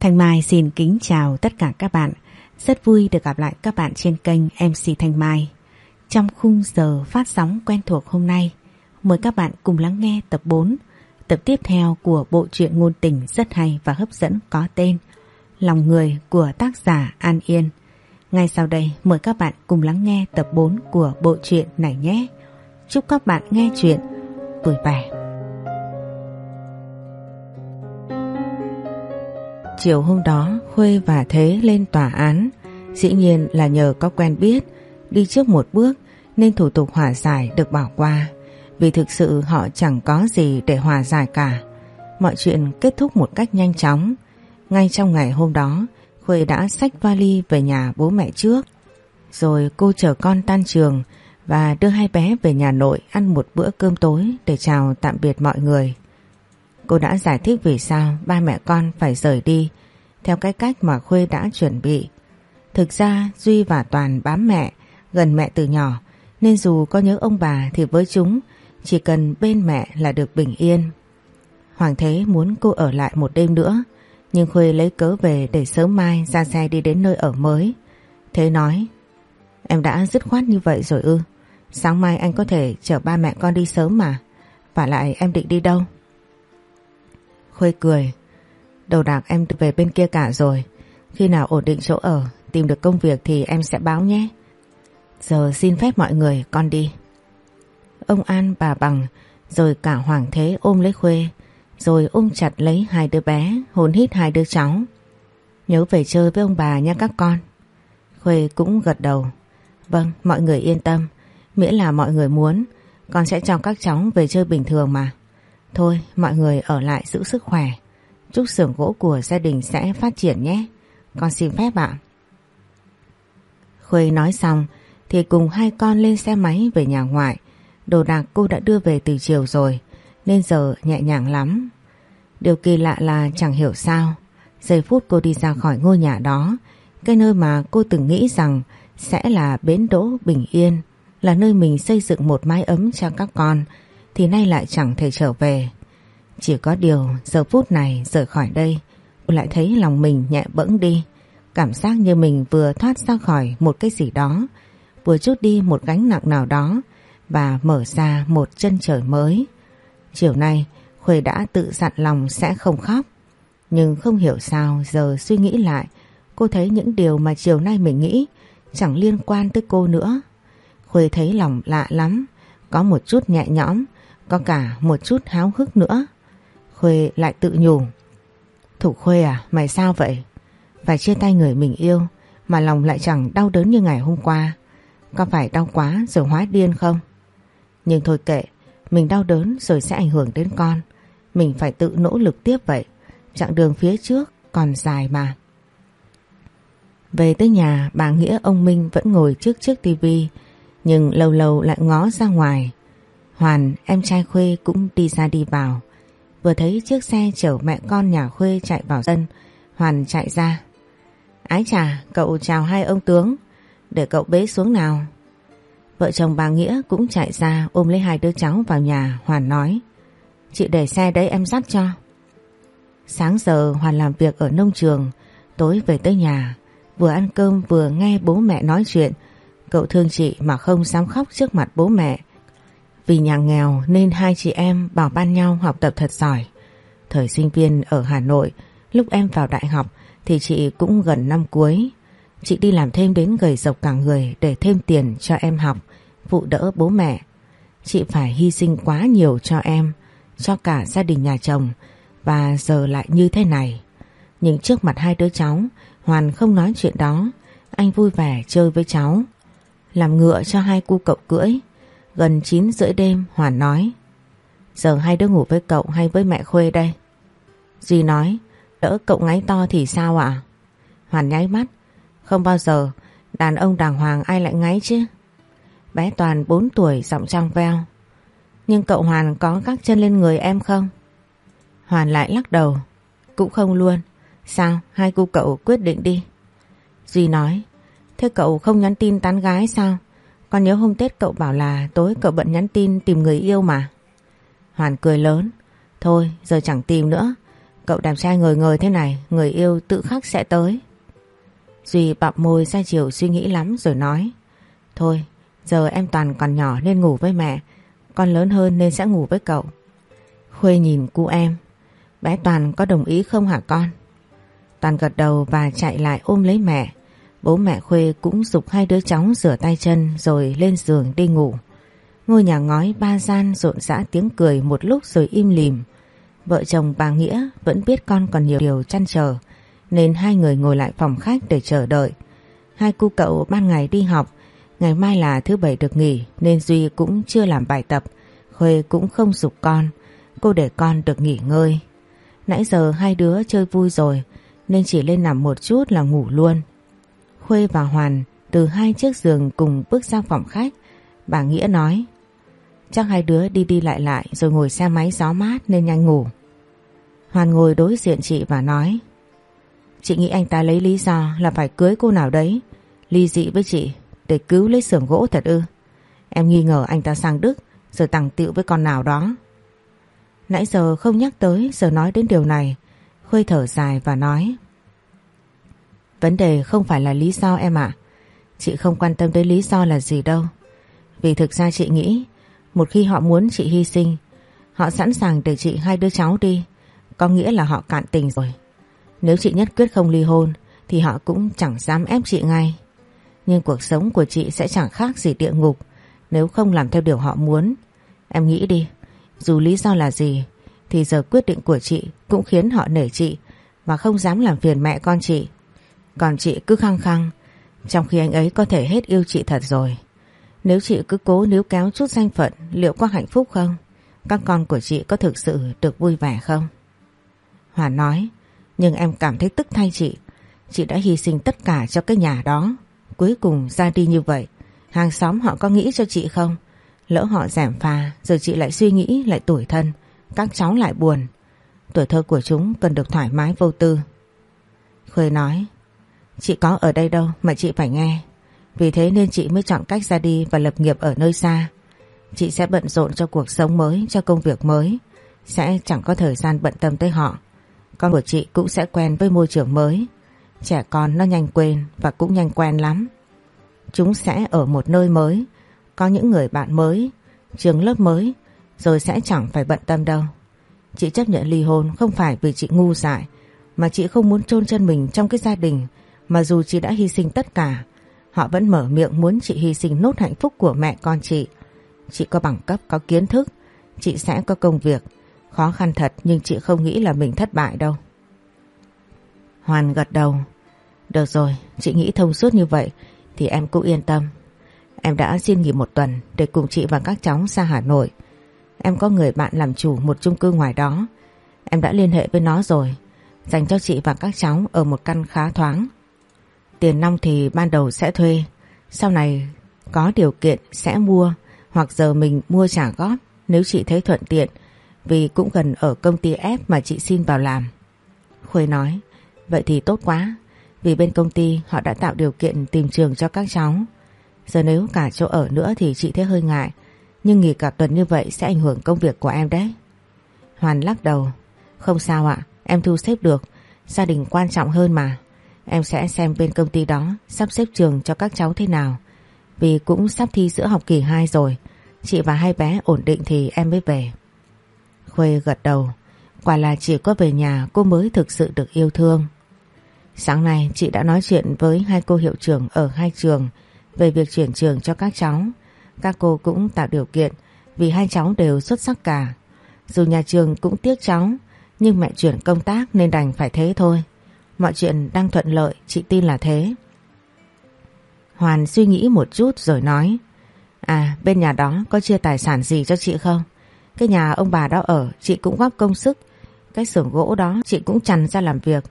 Thanh Mai xin kính chào tất cả các bạn. Rất vui được gặp lại các bạn trên kênh MC Thanh Mai. Trong khung giờ phát sóng quen thuộc hôm nay, mời các bạn cùng lắng nghe tập 4, tập tiếp theo của bộ truyện ngôn tình rất hay và hấp dẫn có tên Lòng người của tác giả An Yên. Ngay sau đây mời các bạn cùng lắng nghe tập 4 của bộ truyện này nhé. Chúc các bạn nghe chuyện vui vẻ. Chiều hôm đó, Khuê và Thế lên tòa án. Dĩ nhiên là nhờ có quen biết, Đi trước một bước Nên thủ tục hòa giải được bỏ qua. Vì thực sự họ chẳng có gì để hòa giải cả. Mọi chuyện kết thúc một cách nhanh chóng. Ngay trong ngày hôm đó, Khuê đã xách vali về nhà bố mẹ trước. Rồi cô chở con tan trường Và đưa hai bé về nhà nội Ăn một bữa cơm tối Để chào tạm biệt mọi người. Cô đã giải thích vì sao ba mẹ con phải rời đi theo cái cách mà Khuê đã chuẩn bị. Thực ra Duy và Toàn bám mẹ, gần mẹ từ nhỏ nên dù có nhớ ông bà thì với chúng chỉ cần bên mẹ là được bình yên. Hoàng Thế muốn cô ở lại một đêm nữa nhưng Khuê lấy cớ về để sớm mai ra xe đi đến nơi ở mới. Thế nói Em đã dứt khoát như vậy rồi ư Sáng mai anh có thể chở ba mẹ con đi sớm mà Và lại em định đi đâu Khuê cười. Đầu đạc em về bên kia cả rồi. Khi nào ổn định chỗ ở, tìm được công việc thì em sẽ báo nhé. Giờ xin phép mọi người con đi. Ông An bà Bằng rồi cả Hoàng Thế ôm lấy Khuê rồi ôm chặt lấy hai đứa bé hồn hít hai đứa cháu. Nhớ về chơi với ông bà nha các con. Khuê cũng gật đầu. Vâng, mọi người yên tâm. Miễn là mọi người muốn, con sẽ cho các cháu về chơi bình thường mà. Thôi, mọi người ở lại giữ sức khỏe. Chúc xưởng gỗ của gia đình sẽ phát triển nhé. Con xin phép ạ. Khuê nói xong, Thì cùng hai con lên xe máy về nhà ngoại. Đồ đạc cô đã đưa về từ chiều rồi, Nên giờ nhẹ nhàng lắm. Điều kỳ lạ là chẳng hiểu sao, Giây phút cô đi ra khỏi ngôi nhà đó, Cái nơi mà cô từng nghĩ rằng Sẽ là bến đỗ bình yên, Là nơi mình xây dựng một mái ấm cho các con thì nay lại chẳng thể trở về. Chỉ có điều giờ phút này rời khỏi đây, cô lại thấy lòng mình nhẹ bẫng đi. Cảm giác như mình vừa thoát ra khỏi một cái gì đó, vừa chút đi một gánh nặng nào đó và mở ra một chân trời mới. Chiều nay, Khuê đã tự dặn lòng sẽ không khóc. Nhưng không hiểu sao giờ suy nghĩ lại, cô thấy những điều mà chiều nay mình nghĩ chẳng liên quan tới cô nữa. Khuê thấy lòng lạ lắm, có một chút nhẹ nhõm, có cả một chút háo hức nữa. Khuê lại tự nhủ. Thủ Khuê à, mày sao vậy? Phải chia tay người mình yêu mà lòng lại chẳng đau đớn như ngày hôm qua. Có phải đau quá rồi hóa điên không? Nhưng thôi kệ, mình đau đớn rồi sẽ ảnh hưởng đến con. Mình phải tự nỗ lực tiếp vậy. Chặng đường phía trước còn dài mà. Về tới nhà, bà Nghĩa ông Minh vẫn ngồi trước chiếc tivi nhưng lâu lâu lại ngó ra ngoài. Hoàn, em trai Khuê cũng đi ra đi vào. Vừa thấy chiếc xe chở mẹ con nhà Khuê chạy vào sân, Hoàn chạy ra. Ái chà, cậu chào hai ông tướng, để cậu bế xuống nào. Vợ chồng bà Nghĩa cũng chạy ra ôm lấy hai đứa cháu vào nhà, Hoàn nói. Chị để xe đấy em dắt cho. Sáng giờ Hoàn làm việc ở nông trường, tối về tới nhà, vừa ăn cơm vừa nghe bố mẹ nói chuyện. Cậu thương chị mà không dám khóc trước mặt bố mẹ vì nhà nghèo nên hai chị em bảo ban nhau học tập thật giỏi. Thời sinh viên ở Hà Nội, lúc em vào đại học thì chị cũng gần năm cuối. Chị đi làm thêm đến gầy dọc cả người để thêm tiền cho em học, phụ đỡ bố mẹ. Chị phải hy sinh quá nhiều cho em, cho cả gia đình nhà chồng và giờ lại như thế này. Nhưng trước mặt hai đứa cháu, Hoàn không nói chuyện đó. Anh vui vẻ chơi với cháu. Làm ngựa cho hai cu cậu cưỡi. Gần 9 rưỡi đêm Hoàn nói. Giờ hai đứa ngủ với cậu hay với mẹ Khuê đây? Duy nói, Đỡ cậu ngáy to thì sao ạ? Hoàn nháy mắt. Không bao giờ, Đàn ông đàng hoàng ai lại ngáy chứ? Bé Toàn 4 tuổi, giọng trong veo. Nhưng cậu Hoàn có các chân lên người em không? Hoàn lại lắc đầu. Cũng không luôn. Sao? Hai cô cậu quyết định đi. Duy nói. Thế cậu không nhắn tin tán gái sao? Con nhớ hôm Tết cậu bảo là tối cậu bận nhắn tin tìm người yêu mà. Hoàn cười lớn. Thôi giờ chẳng tìm nữa. Cậu đàm trai ngời ngời thế này, người yêu tự khắc sẽ tới. Duy bặm môi ra chiều suy nghĩ lắm rồi nói. Thôi, giờ em Toàn còn nhỏ nên ngủ với mẹ, con lớn hơn nên sẽ ngủ với cậu. Khuê nhìn cu em, bé Toàn có đồng ý không hả con? Toàn gật đầu và chạy lại ôm lấy mẹ. Bố mẹ Khuê cũng dục hai đứa cháu rửa tay chân rồi lên giường đi ngủ. Ngôi nhà ngói ba gian rộn rã tiếng cười một lúc rồi im lìm. Vợ chồng bà Nghĩa vẫn biết con còn nhiều điều chăn trở nên hai người ngồi lại phòng khách để chờ đợi. Hai cu cậu ban ngày đi học, ngày mai là thứ bảy được nghỉ nên Duy cũng chưa làm bài tập, Khuê cũng không dục con, cô để con được nghỉ ngơi. Nãy giờ hai đứa chơi vui rồi nên chỉ lên nằm một chút là ngủ luôn. Khuê và Hoàn từ hai chiếc giường cùng bước sang phòng khách. Bà Nghĩa nói, Chắc hai đứa đi đi lại lại rồi ngồi xe máy gió mát nên nhanh ngủ. Hoàn ngồi đối diện chị và nói, Chị nghĩ anh ta lấy lý do là phải cưới cô nào đấy, ly dị với chị để cứu lấy xưởng gỗ thật ư. Em nghi ngờ anh ta sang Đức rồi tặng tiệu với con nào đó. Nãy giờ không nhắc tới, giờ nói đến điều này, Khuê thở dài và nói Vấn đề không phải là lý do em ạ. Chị không quan tâm tới lý do là gì đâu. Vì thực ra chị nghĩ, Một khi họ muốn chị hy sinh, Họ sẵn sàng để chị hai đứa cháu đi. Có nghĩa là họ cạn tình rồi. Nếu chị nhất quyết không ly hôn, Thì họ cũng chẳng dám ép chị ngay. Nhưng cuộc sống của chị sẽ chẳng khác gì địa ngục, Nếu không làm theo điều họ muốn. Em nghĩ đi, Dù lý do là gì, Thì giờ quyết định của chị cũng khiến họ nể chị Và không dám làm phiền mẹ con chị còn chị cứ khăng khăng. Trong khi anh ấy có thể hết yêu chị thật rồi. Nếu chị cứ cố níu kéo chút danh phận, Liệu có hạnh phúc không? Các con của chị có thực sự được vui vẻ không? Hòa nói, Nhưng em cảm thấy tức thay chị. Chị đã hy sinh tất cả cho cái nhà đó. Cuối cùng ra đi như vậy, Hàng xóm họ có nghĩ cho chị không? Lỡ họ giảm phà Rồi chị lại suy nghĩ, lại tuổi thân. Các cháu lại buồn. Tuổi thơ của chúng cần được thoải mái vô tư. Khơi nói Chị có ở đây đâu mà chị phải nghe. Vì thế nên chị mới chọn cách ra đi và lập nghiệp ở nơi xa. Chị sẽ bận rộn cho cuộc sống mới, cho công việc mới. Sẽ chẳng có thời gian bận tâm tới họ. Con của chị cũng sẽ quen với môi trường mới. Trẻ con nó nhanh quên và cũng nhanh quen lắm. Chúng sẽ ở một nơi mới, có những người bạn mới, trường lớp mới, rồi sẽ chẳng phải bận tâm đâu. Chị chấp nhận ly hôn không phải vì chị ngu dại, mà chị không muốn chôn chân mình trong cái gia đình mà dù chị đã hy sinh tất cả, họ vẫn mở miệng muốn chị hy sinh nốt hạnh phúc của mẹ con chị. Chị có bằng cấp, có kiến thức, chị sẽ có công việc. Khó khăn thật nhưng chị không nghĩ là mình thất bại đâu. Hoàn gật đầu. Được rồi, chị nghĩ thông suốt như vậy thì em cũng yên tâm. Em đã xin nghỉ một tuần để cùng chị và các cháu ra Hà Nội. Em có người bạn làm chủ một chung cư ngoài đó. Em đã liên hệ với nó rồi. Dành cho chị và các cháu ở một căn khá thoáng. Tiền nong thì ban đầu sẽ thuê, sau này có điều kiện sẽ mua hoặc giờ mình mua trả góp nếu chị thấy thuận tiện vì cũng gần ở công ty F mà chị xin vào làm. Khuê nói, vậy thì tốt quá vì bên công ty họ đã tạo điều kiện tìm trường cho các cháu. Giờ nếu cả chỗ ở nữa thì chị thấy hơi ngại nhưng nghỉ cả tuần như vậy sẽ ảnh hưởng công việc của em đấy. Hoàn lắc đầu, không sao ạ, em thu xếp được, gia đình quan trọng hơn mà. Em sẽ xem bên công ty đó, sắp xếp trường cho các cháu thế nào. Vì cũng sắp thi giữa học kỳ 2 rồi. Chị và hai bé ổn định thì em mới về. Khuê gật đầu. Quả là chỉ có về nhà, cô mới thực sự được yêu thương. Sáng nay, chị đã nói chuyện với hai cô hiệu trưởng ở hai trường về việc chuyển trường cho các cháu. Các cô cũng tạo điều kiện, vì hai cháu đều xuất sắc cả. Dù nhà trường cũng tiếc cháu, nhưng mẹ chuyển công tác nên đành phải thế thôi. Mọi chuyện đang thuận lợi, chị tin là thế. Hoàn suy nghĩ một chút rồi nói À bên nhà đó có chia tài sản gì cho chị không? Cái nhà ông bà đó ở, Chị cũng góp công sức. Cái xưởng gỗ đó chị cũng chằn ra làm việc.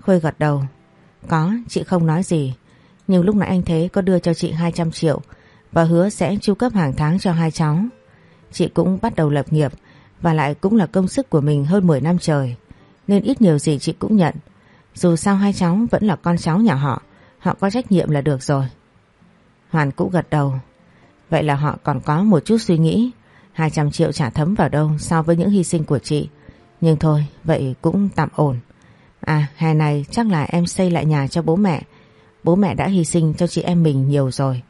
Khôi gật đầu, Có, chị không nói gì. Nhưng lúc nãy anh Thế có đưa cho chị 200 triệu Và hứa sẽ chu cấp hàng tháng cho hai cháu. Chị cũng bắt đầu lập nghiệp Và lại cũng là công sức của mình hơn 10 năm trời. Nên ít nhiều gì chị cũng nhận dù sao hai cháu vẫn là con cháu nhà họ Họ có trách nhiệm là được rồi Hoàn cũng gật đầu Vậy là họ còn có một chút suy nghĩ 200 triệu trả thấm vào đâu so với những hy sinh của chị Nhưng thôi, vậy cũng tạm ổn. À, hè này chắc là em xây lại nhà cho bố mẹ. Bố mẹ đã hy sinh cho chị em mình nhiều rồi.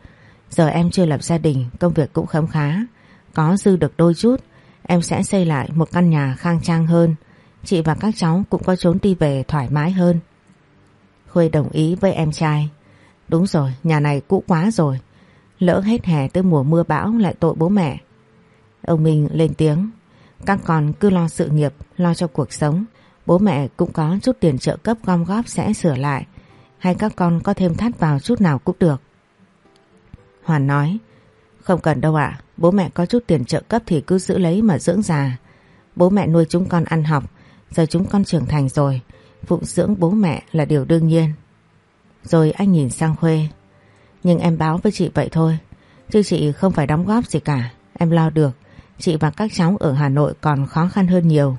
Giờ em chưa lập gia đình, công việc cũng khấm khá. Có dư được đôi chút, em sẽ xây lại một căn nhà khang trang hơn. Chị và các cháu cũng có trốn đi về thoải mái hơn. Khuê đồng ý với em trai. Đúng rồi, nhà này cũ quá rồi. Lỡ hết hè tới mùa mưa bão lại tội bố mẹ. Ông Minh lên tiếng. Các con cứ lo sự nghiệp, lo cho cuộc sống. Bố mẹ cũng có chút tiền trợ cấp gom góp sẽ sửa lại. Hay các con có thêm thắt vào chút nào cũng được. Hoàn nói. Không cần đâu ạ, bố mẹ có chút tiền trợ cấp thì cứ giữ lấy mà dưỡng già. Bố mẹ nuôi chúng con ăn học, giờ chúng con trưởng thành rồi. Phụng dưỡng bố mẹ là điều đương nhiên. Rồi anh nhìn sang Khuê. Nhưng em báo với chị vậy thôi. Chứ chị không phải đóng góp gì cả. Em lo được. Chị và các cháu ở Hà Nội còn khó khăn hơn nhiều.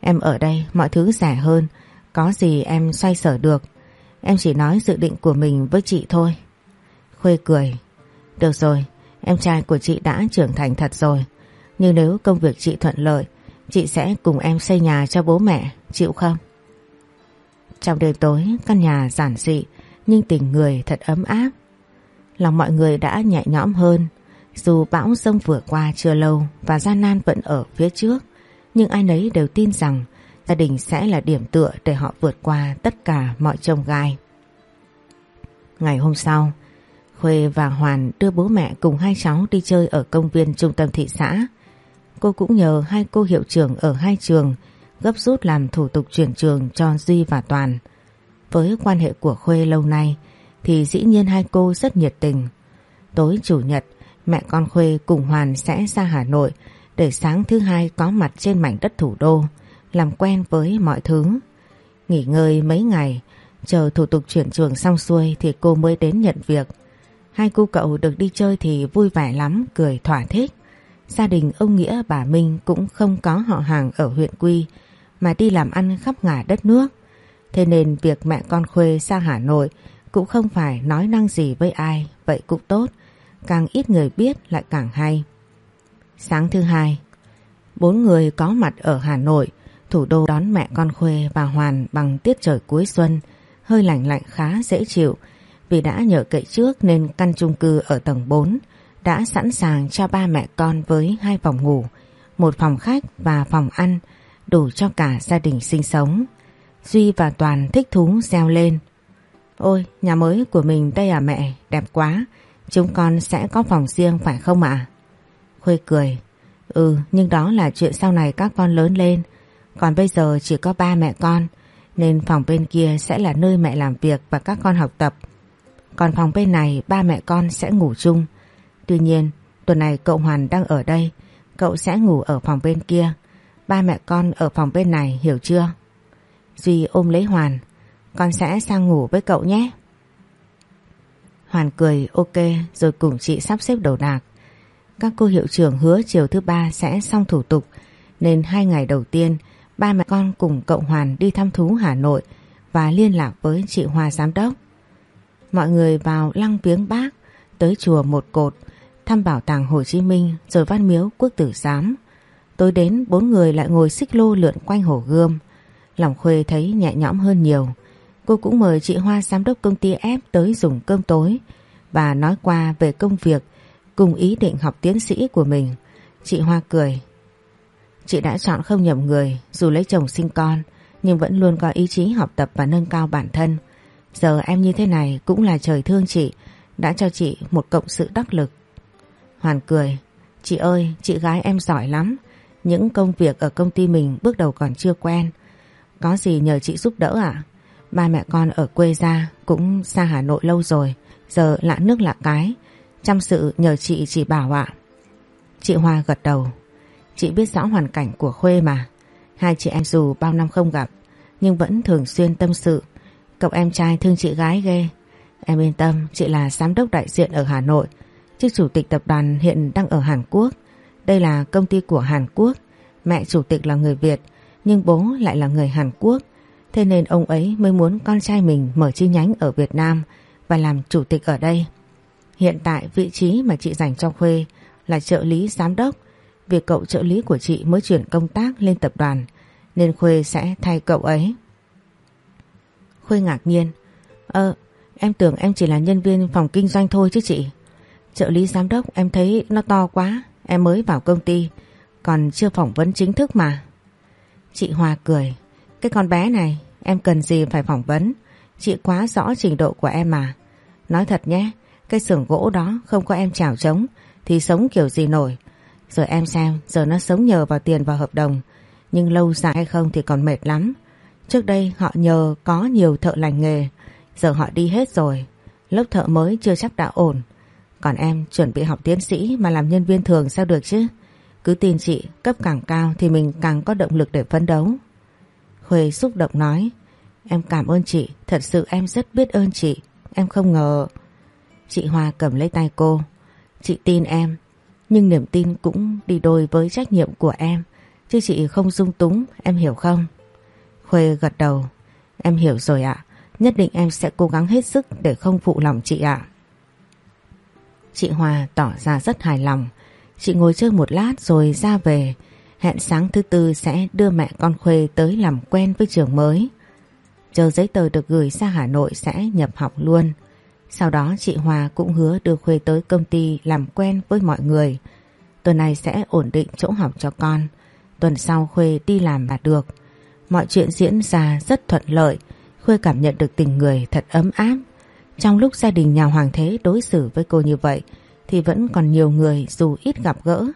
Em ở đây mọi thứ rẻ hơn. Có gì em xoay sở được. Em chỉ nói dự định của mình với chị thôi. Khuê cười. Được rồi, em trai của chị đã trưởng thành thật rồi. Nhưng nếu công việc chị thuận lợi, chị sẽ cùng em xây nhà cho bố mẹ, chịu không? Trong đêm tối, căn nhà giản dị nhưng tình người thật ấm áp. Lòng mọi người đã nhẹ nhõm hơn, dù bão sông vừa qua chưa lâu và gian nan vẫn ở phía trước, nhưng ai nấy đều tin rằng gia đình sẽ là điểm tựa để họ vượt qua tất cả mọi trông gai. Ngày hôm sau, Khuê và Hoàn đưa bố mẹ cùng hai cháu đi chơi ở công viên trung tâm thị xã. Cô cũng nhờ hai cô hiệu trưởng ở hai trường gấp rút làm thủ tục chuyển trường cho Duy và Toàn. Với quan hệ của Khuê lâu nay thì dĩ nhiên hai cô rất nhiệt tình. Tối chủ nhật, mẹ con Khuê cùng Hoàn sẽ ra Hà Nội để sáng thứ hai có mặt trên mảnh đất thủ đô, làm quen với mọi thứ. Nghỉ ngơi mấy ngày, chờ thủ tục chuyển trường xong xuôi thì cô mới đến nhận việc. Hai cô cậu được đi chơi thì vui vẻ lắm, cười thỏa thích. Gia đình ông Nghĩa bà Minh cũng không có họ hàng ở huyện Quy mà đi làm ăn khắp ngả đất nước. Thế nên việc mẹ con Khuê sang Hà Nội cũng không phải nói năng gì với ai, vậy cũng tốt. Càng ít người biết lại càng hay. Sáng thứ hai, bốn người có mặt ở Hà Nội, thủ đô đón mẹ con Khuê và Hoàn bằng tiết trời cuối xuân, hơi lạnh lạnh khá dễ chịu. Vì đã nhờ cậy trước nên căn chung cư ở tầng 4 đã sẵn sàng cho ba mẹ con với hai phòng ngủ, một phòng khách và phòng ăn, đủ cho cả gia đình sinh sống. Duy và Toàn thích thú reo lên. Ôi, nhà mới của mình đây à mẹ, đẹp quá. Chúng con sẽ có phòng riêng phải không ạ? Khuê cười. Ừ, nhưng đó là chuyện sau này các con lớn lên. Còn bây giờ chỉ có ba mẹ con, nên phòng bên kia sẽ là nơi mẹ làm việc và các con học tập. Còn phòng bên này ba mẹ con sẽ ngủ chung. Tuy nhiên, tuần này cậu Hoàn đang ở đây, cậu sẽ ngủ ở phòng bên kia. Ba mẹ con ở phòng bên này hiểu chưa? Duy ôm lấy Hoàn, con sẽ sang ngủ với cậu nhé. Hoàn cười ok rồi cùng chị sắp xếp đồ đạc. Các cô hiệu trưởng hứa chiều thứ ba sẽ xong thủ tục nên hai ngày đầu tiên ba mẹ con cùng cậu Hoàn đi thăm thú Hà Nội và liên lạc với chị Hoa Giám đốc. Mọi người vào lăng viếng bác, tới chùa một cột, thăm bảo tàng Hồ Chí Minh rồi văn miếu quốc tử giám. Tối đến, bốn người lại ngồi xích lô lượn quanh hồ gươm. Lòng Khuê thấy nhẹ nhõm hơn nhiều. Cô cũng mời chị Hoa giám đốc công ty F tới dùng cơm tối và nói qua về công việc cùng ý định học tiến sĩ của mình. Chị Hoa cười. Chị đã chọn không nhầm người, dù lấy chồng sinh con, nhưng vẫn luôn có ý chí học tập và nâng cao bản thân. Giờ em như thế này cũng là trời thương chị, đã cho chị một cộng sự đắc lực. Hoàn cười. Chị ơi, chị gái em giỏi lắm. Những công việc ở công ty mình bước đầu còn chưa quen. Có gì nhờ chị giúp đỡ ạ? Ba mẹ con ở quê ra cũng xa Hà Nội lâu rồi. Giờ lạ nước lạ cái. Chăm sự nhờ chị chỉ bảo ạ. Chị Hoa gật đầu. Chị biết rõ hoàn cảnh của Khuê mà. Hai chị em dù bao năm không gặp nhưng vẫn thường xuyên tâm sự. Cậu em trai thương chị gái ghê. Em yên tâm, chị là giám đốc đại diện ở Hà Nội. Chứ chủ tịch tập đoàn hiện đang ở Hàn Quốc. Đây là công ty của Hàn Quốc. Mẹ chủ tịch là người Việt, nhưng bố lại là người Hàn Quốc. Thế nên ông ấy mới muốn con trai mình mở chi nhánh ở Việt Nam và làm chủ tịch ở đây. Hiện tại vị trí mà chị dành cho Khuê là trợ lý giám đốc. Việc cậu trợ lý của chị mới chuyển công tác lên tập đoàn nên Khuê sẽ thay cậu ấy. Khuê ngạc nhiên. Ờ, em tưởng em chỉ là nhân viên phòng kinh doanh thôi chứ chị. Trợ lý giám đốc em thấy nó to quá, em mới vào công ty, còn chưa phỏng vấn chính thức mà. Chị hòa cười, cái con bé này em cần gì phải phỏng vấn, chị quá rõ trình độ của em mà. Nói thật nhé, cái xưởng gỗ đó không có em chảo trống thì sống kiểu gì nổi. Giờ em xem, giờ nó sống nhờ vào tiền và hợp đồng, nhưng lâu dài hay không thì còn mệt lắm. Trước đây họ nhờ có nhiều thợ lành nghề, giờ họ đi hết rồi. Lớp thợ mới chưa chắc đã ổn. Còn em chuẩn bị học tiến sĩ mà làm nhân viên thường sao được chứ? Cứ tin chị, cấp càng cao thì mình càng có động lực để phấn đấu. Khuê xúc động nói, em cảm ơn chị, thật sự em rất biết ơn chị. Em không ngờ... Chị Hoa cầm lấy tay cô. Chị tin em, nhưng niềm tin cũng đi đôi với trách nhiệm của em. Chứ chị không dung túng, em hiểu không? Khuê gật đầu. Em hiểu rồi ạ. Nhất định em sẽ cố gắng hết sức để không phụ lòng chị ạ. Chị Hòa tỏ ra rất hài lòng. Chị ngồi chơi một lát rồi ra về. Hẹn sáng thứ tư sẽ đưa mẹ con Khuê tới làm quen với trường mới. Chờ giấy tờ được gửi ra Hà Nội sẽ nhập học luôn. Sau đó chị Hòa cũng hứa đưa Khuê tới công ty làm quen với mọi người. Tuần này sẽ ổn định chỗ học cho con. Tuần sau Khuê đi làm là được. Mọi chuyện diễn ra rất thuận lợi. Khuê cảm nhận được tình người thật ấm áp. Trong lúc gia đình nhà Hoàng Thế đối xử với cô như vậy thì vẫn còn nhiều người dù ít gặp gỡ,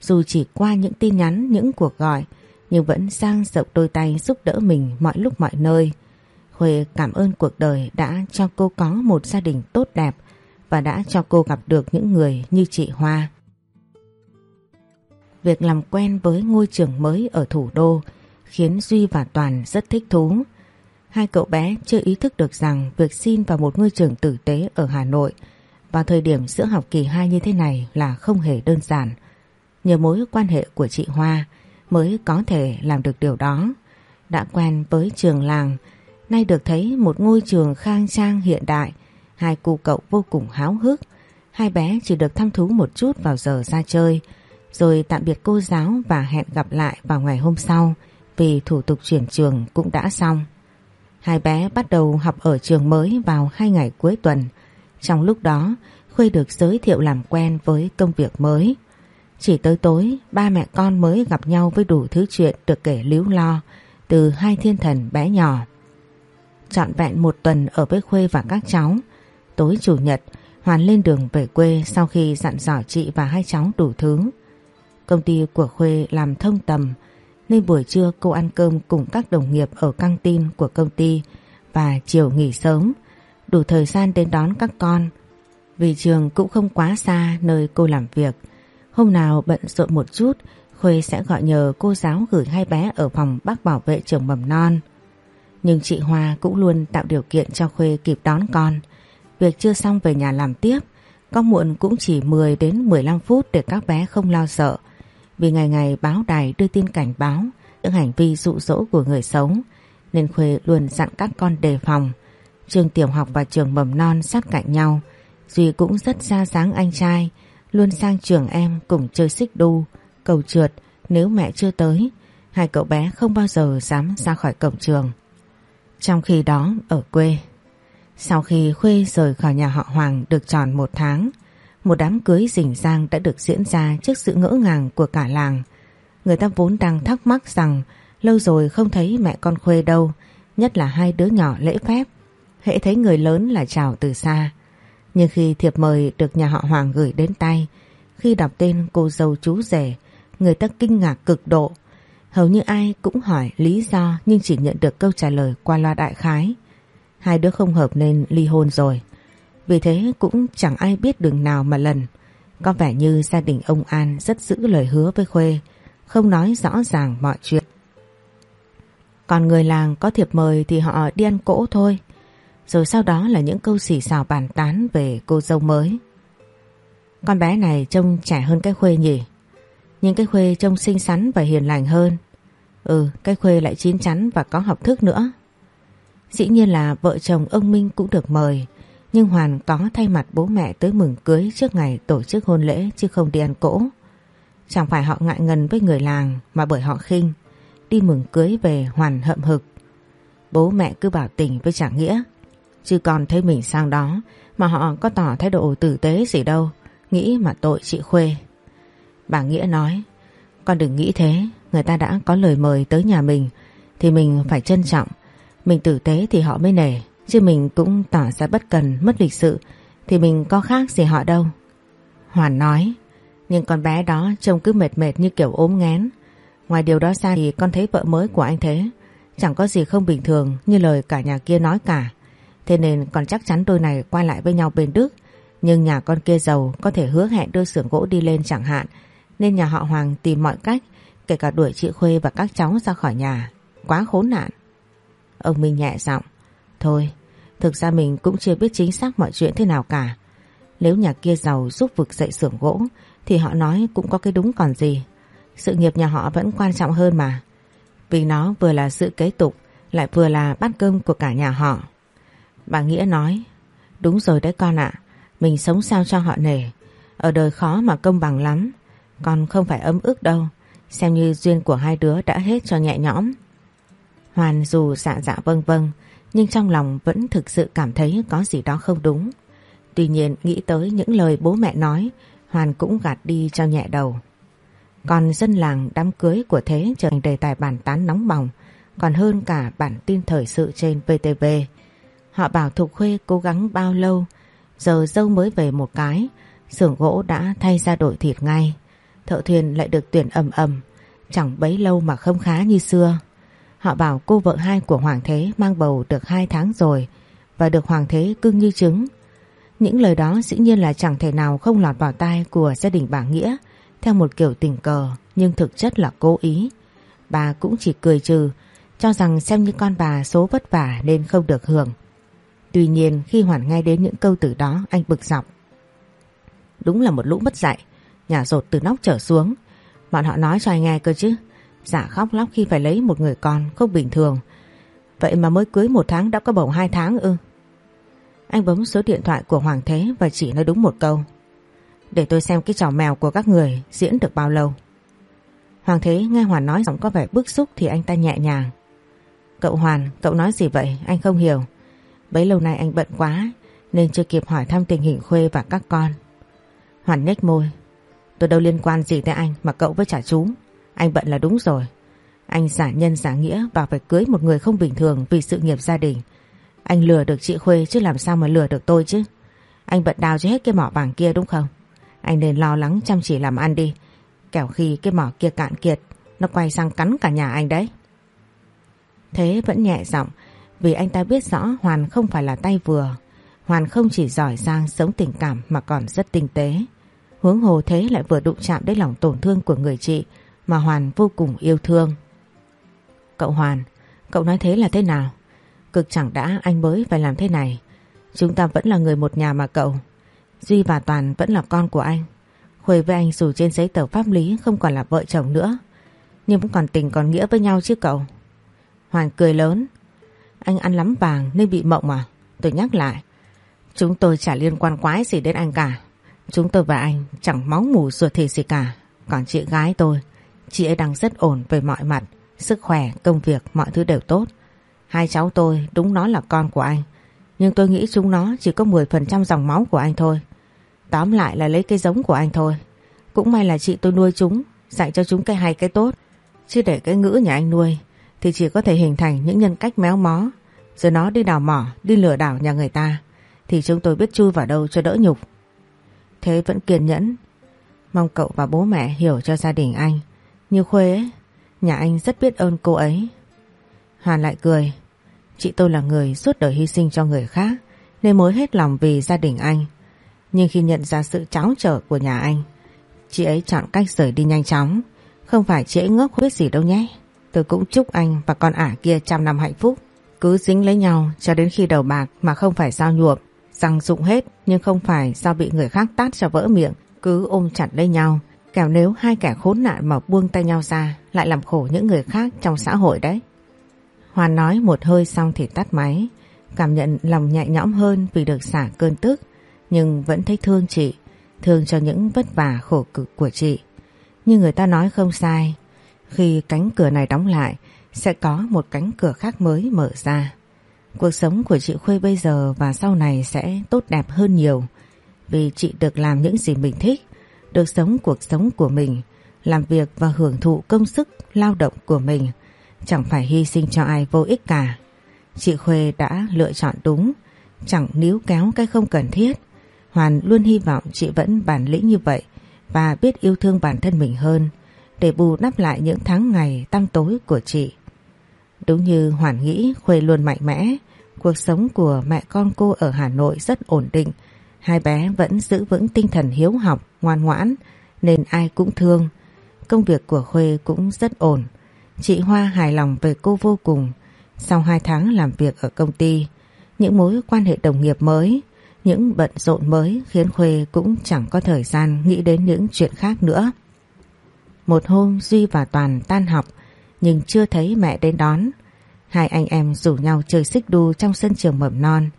dù chỉ qua những tin nhắn, những cuộc gọi nhưng vẫn sang rộng đôi tay giúp đỡ mình mọi lúc mọi nơi. huệ cảm ơn cuộc đời đã cho cô có một gia đình tốt đẹp và đã cho cô gặp được những người như chị Hoa. Việc làm quen với ngôi trường mới ở thủ đô khiến Duy và Toàn rất thích thú. Hai cậu bé chưa ý thức được rằng việc xin vào một ngôi trường tử tế ở Hà Nội vào thời điểm giữa học kỳ 2 như thế này là không hề đơn giản. Nhờ mối quan hệ của chị Hoa mới có thể làm được điều đó. Đã quen với trường làng, nay được thấy một ngôi trường khang trang hiện đại, hai cô cậu vô cùng háo hức. Hai bé chỉ được thăm thú một chút vào giờ ra chơi, rồi tạm biệt cô giáo và hẹn gặp lại vào ngày hôm sau vì thủ tục chuyển trường cũng đã xong. Hai bé bắt đầu học ở trường mới vào hai ngày cuối tuần. Trong lúc đó, Khuê được giới thiệu làm quen với công việc mới. Chỉ tới tối, ba mẹ con mới gặp nhau với đủ thứ chuyện được kể líu lo từ hai thiên thần bé nhỏ. Chọn vẹn một tuần ở với Khuê và các cháu. Tối chủ nhật, Hoàn lên đường về quê sau khi dặn dò chị và hai cháu đủ thứ. Công ty của Khuê làm thông tầm nên buổi trưa cô ăn cơm cùng các đồng nghiệp ở căng tin của công ty và chiều nghỉ sớm, đủ thời gian đến đón các con. Vì trường cũng không quá xa nơi cô làm việc, hôm nào bận rộn một chút, Khuê sẽ gọi nhờ cô giáo gửi hai bé ở phòng bác bảo vệ trường mầm non. Nhưng chị Hoa cũng luôn tạo điều kiện cho Khuê kịp đón con. Việc chưa xong về nhà làm tiếp, có muộn cũng chỉ 10 đến 15 phút để các bé không lo sợ. Vì ngày ngày báo đài đưa tin cảnh báo những hành vi dụ dỗ của người xấu nên Khuê luôn dặn các con đề phòng. Trường tiểu học và trường mầm non sát cạnh nhau. Duy cũng rất xa dáng anh trai, luôn sang trường em cùng chơi xích đu, cầu trượt nếu mẹ chưa tới. Hai cậu bé không bao giờ dám ra khỏi cổng trường. Trong khi đó ở quê, sau khi Khuê rời khỏi nhà họ Hoàng được tròn một tháng, một đám cưới rình rang đã được diễn ra trước sự ngỡ ngàng của cả làng. Người ta vốn đang thắc mắc rằng lâu rồi không thấy mẹ con Khuê đâu, nhất là hai đứa nhỏ lễ phép. Hễ thấy người lớn là chào từ xa. Nhưng khi thiệp mời được nhà họ Hoàng gửi đến tay, khi đọc tên cô dâu chú rể, người ta kinh ngạc cực độ. Hầu như ai cũng hỏi lý do nhưng chỉ nhận được câu trả lời qua loa đại khái. Hai đứa không hợp nên ly hôn rồi. Vì thế cũng chẳng ai biết đường nào mà lần. Có vẻ như gia đình ông An rất giữ lời hứa với Khuê, không nói rõ ràng mọi chuyện. Còn người làng có thiệp mời thì họ đi ăn cỗ thôi. Rồi sau đó là những câu xỉ xào bàn tán về cô dâu mới. Con bé này trông trẻ hơn cái Khuê nhỉ? Nhưng cái Khuê trông xinh xắn và hiền lành hơn. Ừ, cái Khuê lại chín chắn và có học thức nữa. Dĩ nhiên là vợ chồng ông Minh cũng được mời. Nhưng Hoàn có thay mặt bố mẹ tới mừng cưới trước ngày tổ chức hôn lễ chứ không đi ăn cỗ. Chẳng phải họ ngại ngần với người làng mà bởi họ khinh. đi mừng cưới về, Hoàn hậm hực. Bố mẹ cứ bảo tình với chàng Nghĩa. Chứ còn thấy mình sang đó mà họ có tỏ thái độ tử tế gì đâu. Nghĩ mà tội chị Khuê. Bà Nghĩa nói, Con đừng nghĩ thế Người ta đã có lời mời tới nhà mình Thì mình phải trân trọng Mình tử tế thì họ mới nể Chứ mình cũng tỏ ra bất cần, mất lịch sự. Thì mình có khác gì họ đâu. Hoàn nói, Nhưng con bé đó trông cứ mệt mệt như kiểu ốm ngén Ngoài điều đó ra thì con thấy vợ mới của anh thế. Chẳng có gì không bình thường Như lời cả nhà kia nói cả. Thế nên còn chắc chắn đôi này quay lại với nhau bên Đức. Nhưng nhà con kia giàu, Có thể hứa hẹn đưa xưởng gỗ đi lên chẳng hạn. Nên nhà họ Hoàng tìm mọi cách, Kể cả đuổi chị Khuê và các cháu ra khỏi nhà. Quá khốn nạn. Ông Minh nhẹ giọng Thôi. Thực ra mình cũng chưa biết chính xác mọi chuyện thế nào cả. Nếu nhà kia giàu giúp vực dậy xưởng gỗ, Thì họ nói cũng có cái đúng còn gì. Sự nghiệp nhà họ vẫn quan trọng hơn mà. Vì nó vừa là sự kế tục, Lại vừa là bát cơm của cả nhà họ. Bà Nghĩa nói, Đúng rồi đấy con ạ. Mình sống sao cho họ nể. Ở đời khó mà công bằng lắm. Con không phải ấm ức đâu. Xem như duyên của hai đứa đã hết cho nhẹ nhõm. Hoàn dù dạ dạ vâng vâng nhưng trong lòng vẫn thực sự cảm thấy có gì đó không đúng. Tuy nhiên, nghĩ tới những lời bố mẹ nói, Hoàn cũng gạt đi cho nhẹ đầu. Còn dân làng đám cưới của Thế trở thành đề tài bàn tán nóng bỏng, Còn hơn cả bản tin thời sự trên VTV Họ bảo Thục Khuê cố gắng bao lâu, Giờ dâu mới về một cái, xưởng gỗ đã thay ra đổi thịt ngay. Thợ thuyền lại được tuyển ầm ầm, Chẳng bấy lâu mà không khá như xưa. Họ bảo cô vợ hai của Hoàng Thế mang bầu được hai tháng rồi Và được Hoàng Thế cưng như trứng Những lời đó dĩ nhiên là chẳng thể nào không lọt vào tai của gia đình bà Nghĩa Theo một kiểu tình cờ nhưng thực chất là cố ý Bà cũng chỉ cười trừ Cho rằng xem như con bà số vất vả nên không được hưởng Tuy nhiên khi Hoàn nghe đến những câu từ đó anh bực dọc. Đúng là một lũ mất dạy, nhà rột từ nóc trở xuống. Bọn họ nói cho anh nghe cơ chứ dạ khóc lóc khi phải lấy một người con không bình thường. Vậy mà mới cưới một tháng đã có bầu hai tháng ư. Anh bấm số điện thoại của Hoàng Thế và chỉ nói đúng một câu. Để tôi xem cái trò mèo của các người diễn được bao lâu. Hoàng Thế nghe Hoàn nói giọng có vẻ bức xúc thì anh ta nhẹ nhàng. Cậu Hoàn, cậu nói gì vậy? Anh không hiểu. Bấy lâu nay anh bận quá nên chưa kịp hỏi thăm tình hình Khuê và các con. Hoàn nhếch môi. Tôi đâu liên quan gì tới anh mà cậu với trả chú. Anh bận là đúng rồi. Anh giả nhân giả nghĩa bảo phải cưới một người không bình thường vì sự nghiệp gia đình. Anh lừa được chị Khuê chứ làm sao mà lừa được tôi chứ. Anh bận đào cho hết cái mỏ vàng kia đúng không? Anh nên lo lắng chăm chỉ làm ăn đi. Kẻo khi cái mỏ kia cạn kiệt, nó quay sang cắn cả nhà anh đấy. Thế vẫn nhẹ giọng vì anh ta biết rõ Hoàn không phải là tay vừa. Hoàn không chỉ giỏi giang sống tình cảm mà còn rất tinh tế. Hướng hồ thế lại vừa đụng chạm đến lòng tổn thương của người chị mà Hoàn vô cùng yêu thương. Cậu Hoàn, cậu nói thế là thế nào? Cực chẳng đã anh mới phải làm thế này. Chúng ta vẫn là người một nhà mà cậu. Duy và Toàn vẫn là con của anh. Khuê với anh dù trên giấy tờ pháp lý không còn là vợ chồng nữa. Nhưng vẫn còn tình còn nghĩa với nhau chứ cậu. Hoàn cười lớn. Anh ăn lắm vàng nên bị mộng à? Tôi nhắc lại. Chúng tôi chả liên quan quái gì đến anh cả. Chúng tôi và anh chẳng máu mù ruột thịt gì cả. Còn chị gái tôi, chị ấy đang rất ổn về mọi mặt. Sức khỏe, công việc, mọi thứ đều tốt. Hai cháu tôi đúng nó là con của anh. Nhưng tôi nghĩ chúng nó chỉ có 10% dòng máu của anh thôi. Tóm lại là lấy cái giống của anh thôi. Cũng may là chị tôi nuôi chúng, dạy cho chúng cái hay cái tốt. Chứ để cái ngữ nhà anh nuôi thì chỉ có thể hình thành những nhân cách méo mó rồi nó đi đào mỏ, đi lừa đảo nhà người ta thì chúng tôi biết chui vào đâu cho đỡ nhục. Thế vẫn kiên nhẫn mong cậu và bố mẹ hiểu cho gia đình anh. Như Khuê ấy, nhà anh rất biết ơn cô ấy. Hoàn lại cười, chị tôi là người suốt đời hy sinh cho người khác nên mới hết lòng vì gia đình anh. Nhưng khi nhận ra sự cháo trở của nhà anh, chị ấy chọn cách rời đi nhanh chóng. Không phải chị ấy ngốc huyết gì đâu nhé. Tôi cũng chúc anh và con ả kia trăm năm hạnh phúc. Cứ dính lấy nhau cho đến khi đầu bạc mà không phải sao nhuộm. Răng dụng hết nhưng không phải sao bị người khác tát cho vỡ miệng. Cứ ôm chặt lấy nhau. Kẻo nếu hai kẻ khốn nạn mà buông tay nhau ra lại làm khổ những người khác trong xã hội đấy. Hoàn nói một hơi xong thì tắt máy. Cảm nhận lòng nhẹ nhõm hơn vì được xả cơn tức. Nhưng vẫn thấy thương chị. Thương cho những vất vả khổ cực của chị. Nhưng người ta nói không sai Khi cánh cửa này đóng lại sẽ có một cánh cửa khác mới mở ra. Cuộc sống của chị Khuê bây giờ và sau này sẽ tốt đẹp hơn nhiều vì chị được làm những gì mình thích, được sống cuộc sống của mình, làm việc và hưởng thụ công sức lao động của mình, chẳng phải hy sinh cho ai vô ích cả. Chị Khuê đã lựa chọn đúng, chẳng níu kéo cái không cần thiết. Hoàn luôn hy vọng chị vẫn bản lĩnh như vậy và biết yêu thương bản thân mình hơn để bù đắp lại những tháng ngày tăm tối của chị. Đúng như Hoàn nghĩ Khuê luôn mạnh mẽ, cuộc sống của mẹ con cô ở Hà Nội rất ổn định, hai bé vẫn giữ vững tinh thần hiếu học, ngoan ngoãn nên ai cũng thương. Công việc của Khuê cũng rất ổn. Chị Hoa hài lòng về cô vô cùng. Sau hai tháng làm việc ở công ty, những mối quan hệ đồng nghiệp mới, những bận rộn mới khiến Khuê cũng chẳng có thời gian nghĩ đến những chuyện khác nữa. Một hôm Duy và Toàn tan học nhưng chưa thấy mẹ đến đón. Hai anh em rủ nhau chơi xích đu trong sân trường mầm non.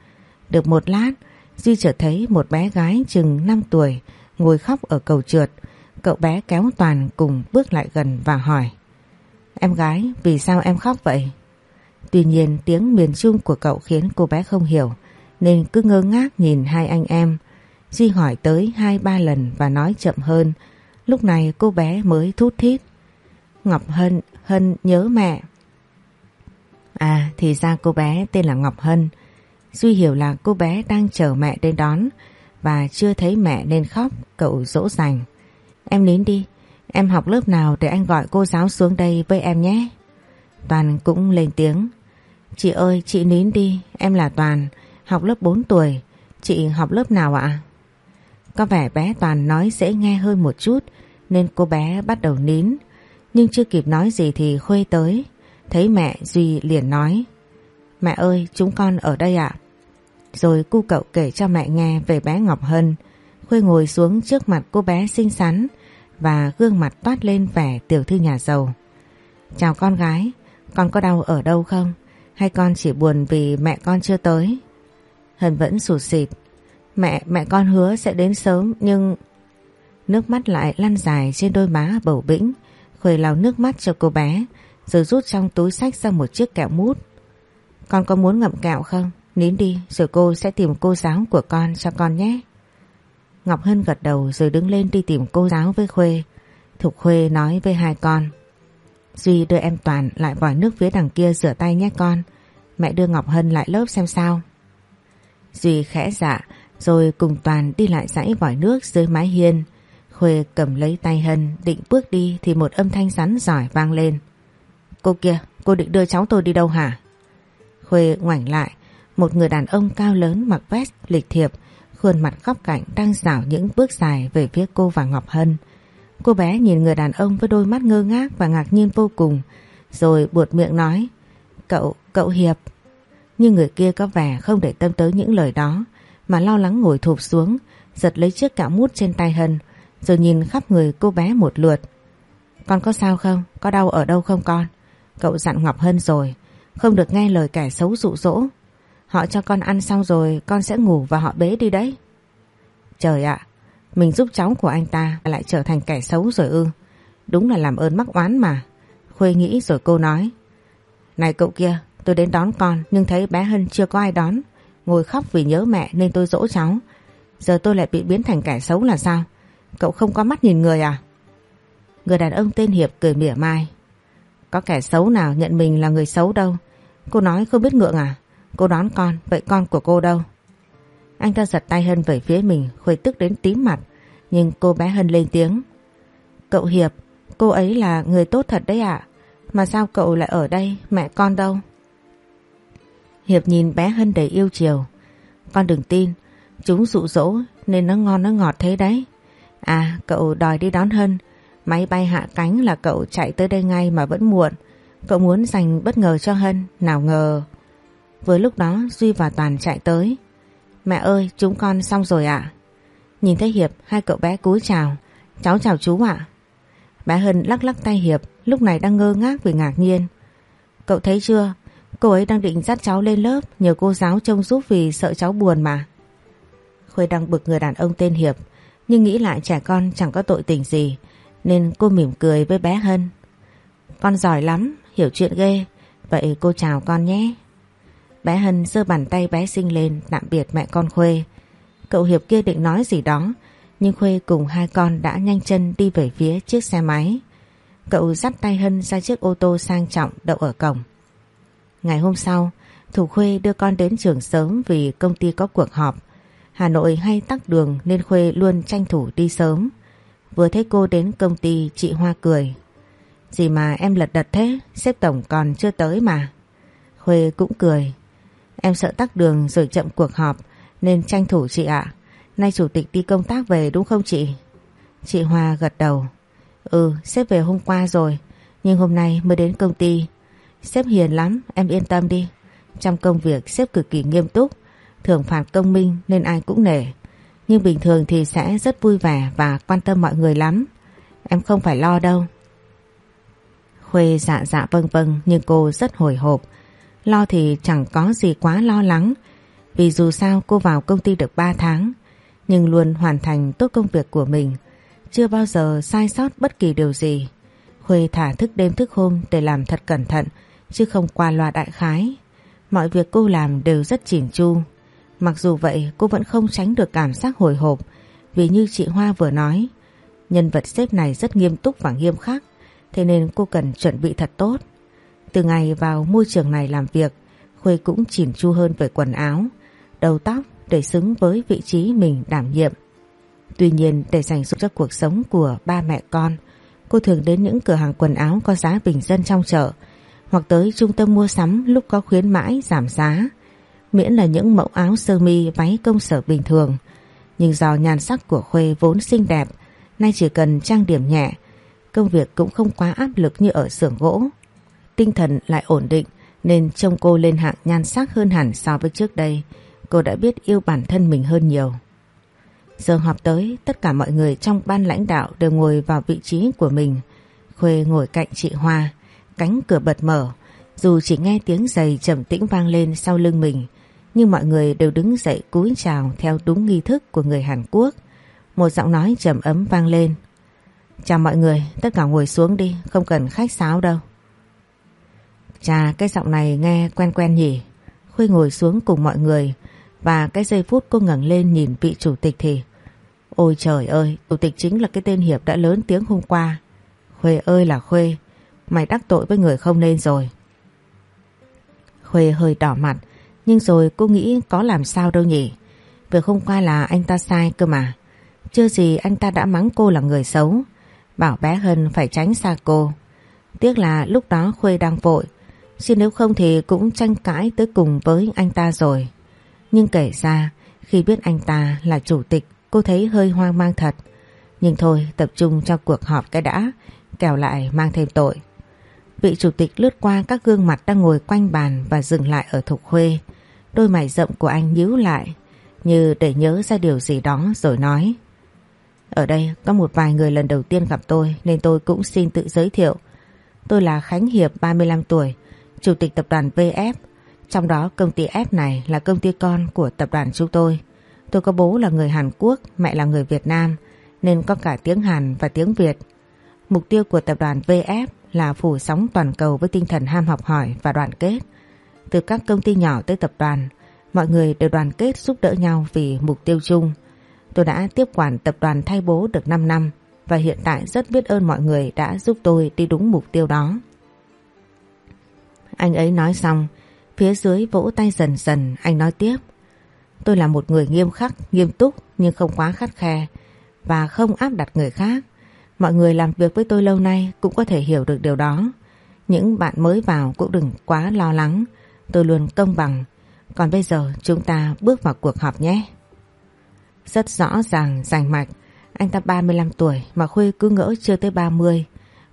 Được một lát, Duy chợt thấy một bé gái chừng 5 tuổi ngồi khóc ở cầu trượt. Cậu bé kéo Toàn cùng bước lại gần và hỏi Em gái, vì sao em khóc vậy? Tuy nhiên tiếng miền Trung của cậu khiến cô bé không hiểu nên cứ ngơ ngác nhìn hai anh em. Duy hỏi tới hai ba lần và nói chậm hơn. Lúc này cô bé mới thút thít. Ngọc Hân, Hân nhớ mẹ. À thì ra cô bé tên là Ngọc Hân. Duy hiểu là cô bé đang chờ mẹ đến đón và chưa thấy mẹ nên khóc, cậu dỗ dành. Em nín đi, em học lớp nào để anh gọi cô giáo xuống đây với em nhé. Toàn cũng lên tiếng. Chị ơi, chị nín đi, em là Toàn, học lớp 4 tuổi. Chị học lớp nào ạ? Có vẻ bé Toàn nói dễ nghe hơn một chút nên cô bé bắt đầu nín. Nhưng chưa kịp nói gì thì Khuê tới. Thấy mẹ Duy liền nói. Mẹ ơi, chúng con ở đây ạ. Rồi cu cậu kể cho mẹ nghe về bé Ngọc Hân. Khuê ngồi xuống trước mặt cô bé xinh xắn và gương mặt toát lên vẻ tiểu thư nhà giàu. Chào con gái, con có đau ở đâu không? Hay con chỉ buồn vì mẹ con chưa tới? Hân vẫn sụt xịt. Mẹ, mẹ con hứa sẽ đến sớm nhưng... Nước mắt lại lăn dài trên đôi má bầu bĩnh. Khuê lau nước mắt cho cô bé rồi rút trong túi sách ra một chiếc kẹo mút. Con có muốn ngậm kẹo không? Nín đi rồi cô sẽ tìm cô giáo của con cho con nhé. Ngọc Hân gật đầu rồi đứng lên đi tìm cô giáo với Khuê. Thục Khuê nói với hai con. Duy đưa em Toàn lại vòi nước phía đằng kia rửa tay nhé con. Mẹ đưa Ngọc Hân lại lớp xem sao. Duy khẽ dạ rồi cùng Toàn đi lại dãy vòi nước dưới mái hiên. Khuê cầm lấy tay Hân định bước đi thì một âm thanh rắn giỏi vang lên. Cô kia, cô định đưa cháu tôi đi đâu hả? Khuê ngoảnh lại, một người đàn ông cao lớn mặc vest lịch thiệp, khuôn mặt góc cạnh đang dảo những bước dài về phía cô và Ngọc Hân. Cô bé nhìn người đàn ông với đôi mắt ngơ ngác và ngạc nhiên vô cùng, rồi buột miệng nói, cậu, cậu Hiệp. Nhưng người kia có vẻ không để tâm tới những lời đó, mà lo lắng ngồi thụp xuống, giật lấy chiếc cạo mút trên tay Hân, rồi nhìn khắp người cô bé một lượt. Con có sao không? Có đau ở đâu không con? Cậu dặn Ngọc Hân rồi, không được nghe lời kẻ xấu dụ dỗ. Họ cho con ăn xong rồi con sẽ ngủ và họ bế đi đấy. Trời ạ, mình giúp cháu của anh ta lại trở thành kẻ xấu rồi ư. Đúng là làm ơn mắc oán mà. Khuê nghĩ rồi cô nói. Này cậu kia, tôi đến đón con nhưng thấy bé Hân chưa có ai đón. Ngồi khóc vì nhớ mẹ nên tôi dỗ cháu. Giờ tôi lại bị biến thành kẻ xấu là sao? Cậu không có mắt nhìn người à? Người đàn ông tên Hiệp cười mỉa mai. Có kẻ xấu nào nhận mình là người xấu đâu. Cô nói không biết ngượng à? Cô đón con, vậy con của cô đâu? Anh ta giật tay Hân về phía mình, khuấy tức đến tím mặt. Nhưng cô bé Hân lên tiếng. Cậu Hiệp, cô ấy là người tốt thật đấy ạ. Mà sao cậu lại ở đây, mẹ con đâu? Hiệp nhìn bé Hân đầy yêu chiều. Con đừng tin, chúng dụ dỗ nên nó ngon nó ngọt thế đấy. À, cậu đòi đi đón Hân. Máy bay hạ cánh là cậu chạy tới đây ngay mà vẫn muộn. Cậu muốn dành bất ngờ cho Hân, nào ngờ. Vừa lúc đó Duy và Toàn chạy tới. Mẹ ơi, chúng con xong rồi ạ. Nhìn thấy Hiệp, hai cậu bé cúi chào. Cháu chào chú ạ. Bé Hân lắc lắc tay Hiệp, lúc này đang ngơ ngác vì ngạc nhiên. Cậu thấy chưa, cô ấy đang định dắt cháu lên lớp nhờ cô giáo trông giúp vì sợ cháu buồn mà. Khuê đang bực người đàn ông tên Hiệp, nhưng nghĩ lại trẻ con chẳng có tội tình gì, nên cô mỉm cười với bé Hân. Con giỏi lắm, hiểu chuyện ghê. Vậy cô chào con nhé. Bé Hân giơ bàn tay bé sinh lên tạm biệt mẹ con Khuê. Cậu Hiệp kia định nói gì đó, nhưng Khuê cùng hai con đã nhanh chân đi về phía chiếc xe máy. Cậu dắt tay Hân ra chiếc ô tô sang trọng đậu ở cổng. Ngày hôm sau, Thủ Khuê đưa con đến trường sớm vì công ty có cuộc họp. Hà Nội hay tắc đường nên Khuê luôn tranh thủ đi sớm. Vừa thấy cô đến công ty chị Hoa cười. Gì mà em lật đật thế, xếp tổng còn chưa tới mà. Khuê cũng cười. Em sợ tắc đường rồi chậm cuộc họp nên tranh thủ chị ạ. Nay chủ tịch đi công tác về đúng không chị? Chị Hoa gật đầu. Ừ, sếp về hôm qua rồi, nhưng hôm nay mới đến công ty. Sếp hiền lắm, em yên tâm đi. Trong công việc sếp cực kỳ nghiêm túc, thường phạt công minh nên ai cũng nể. Nhưng bình thường thì sẽ rất vui vẻ và quan tâm mọi người lắm. Em không phải lo đâu. Khuê dạ dạ vâng vâng nhưng cô rất hồi hộp. Lo thì chẳng có gì quá lo lắng. Vì dù sao cô vào công ty được 3 tháng, nhưng luôn hoàn thành tốt công việc của mình. Chưa bao giờ sai sót bất kỳ điều gì. Khuê thả thức đêm thức hôm để làm thật cẩn thận, chứ không qua loa đại khái. Mọi việc cô làm đều rất chỉn chu. Mặc dù vậy, cô vẫn không tránh được cảm giác hồi hộp vì như chị Hoa vừa nói, nhân vật xếp này rất nghiêm túc và nghiêm khắc, thế nên cô cần chuẩn bị thật tốt. Từ ngày vào môi trường này làm việc Khuê cũng chỉn chu hơn về quần áo đầu tóc để xứng với vị trí mình đảm nhiệm. Tuy nhiên để dành dụng cho cuộc sống của ba mẹ con cô thường đến những cửa hàng quần áo có giá bình dân trong chợ hoặc tới trung tâm mua sắm lúc có khuyến mãi giảm giá miễn là những mẫu áo sơ mi váy công sở bình thường. Nhưng do nhan sắc của Khuê vốn xinh đẹp, nay chỉ cần trang điểm nhẹ, công việc cũng không quá áp lực như ở xưởng gỗ. Tinh thần lại ổn định nên trông cô lên hạng nhan sắc hơn hẳn so với trước đây. Cô đã biết yêu bản thân mình hơn nhiều. Giờ họp tới, tất cả mọi người trong ban lãnh đạo đều ngồi vào vị trí của mình. Khuê ngồi cạnh chị Hoa, cánh cửa bật mở, dù chỉ nghe tiếng giày trầm tĩnh vang lên sau lưng mình, nhưng mọi người đều đứng dậy cúi chào theo đúng nghi thức của người Hàn Quốc. Một giọng nói trầm ấm vang lên. Chào mọi người, tất cả ngồi xuống đi, không cần khách sáo đâu. Chà, cái giọng này nghe quen quen nhỉ. Khuê ngồi xuống cùng mọi người và cái giây phút cô ngẩng lên nhìn vị chủ tịch thì Ôi trời ơi, chủ tịch chính là cái tên Hiệp đã lớn tiếng hôm qua. Khuê ơi là Khuê, mày đắc tội với người không nên rồi. Khuê hơi đỏ mặt, nhưng rồi cô nghĩ có làm sao đâu nhỉ. Việc hôm qua là anh ta sai cơ mà. Chưa gì anh ta đã mắng cô là người xấu. Bảo bé Hân phải tránh xa cô. Tiếc là lúc đó Khuê đang vội. Chứ nếu không thì cũng tranh cãi tới cùng với anh ta rồi. Nhưng kể ra khi biết anh ta là chủ tịch cô thấy hơi hoang mang thật. Nhưng thôi tập trung cho cuộc họp cái đã. Kẻo lại mang thêm tội. Vị chủ tịch lướt qua các gương mặt đang ngồi quanh bàn và dừng lại ở Thục Khuê. Đôi mày rậm của anh nhíu lại như để nhớ ra điều gì đó rồi nói. Ở đây có một vài người lần đầu tiên gặp tôi nên tôi cũng xin tự giới thiệu. Tôi là Khánh Hiệp 35 tuổi, chủ tịch tập đoàn VF. Trong đó công ty F này là công ty con của tập đoàn chúng tôi. Tôi có bố là người Hàn Quốc, mẹ là người Việt Nam nên có cả tiếng Hàn và tiếng Việt. Mục tiêu của tập đoàn VF là phủ sóng toàn cầu với tinh thần ham học hỏi và đoàn kết. Từ các công ty nhỏ tới tập đoàn, mọi người đều đoàn kết giúp đỡ nhau vì mục tiêu chung. Tôi đã tiếp quản tập đoàn thay bố được 5 năm và hiện tại rất biết ơn mọi người đã giúp tôi đi đúng mục tiêu đó. Anh ấy nói xong, phía dưới vỗ tay dần dần anh nói tiếp. Tôi là một người nghiêm khắc, nghiêm túc nhưng không quá khắt khe và không áp đặt người khác. Mọi người làm việc với tôi lâu nay cũng có thể hiểu được điều đó. Những bạn mới vào cũng đừng quá lo lắng. Tôi luôn công bằng. Còn bây giờ chúng ta bước vào cuộc họp nhé. Rất rõ ràng, rành mạch. Anh ta 35 tuổi mà Khuê cứ ngỡ chưa tới 30.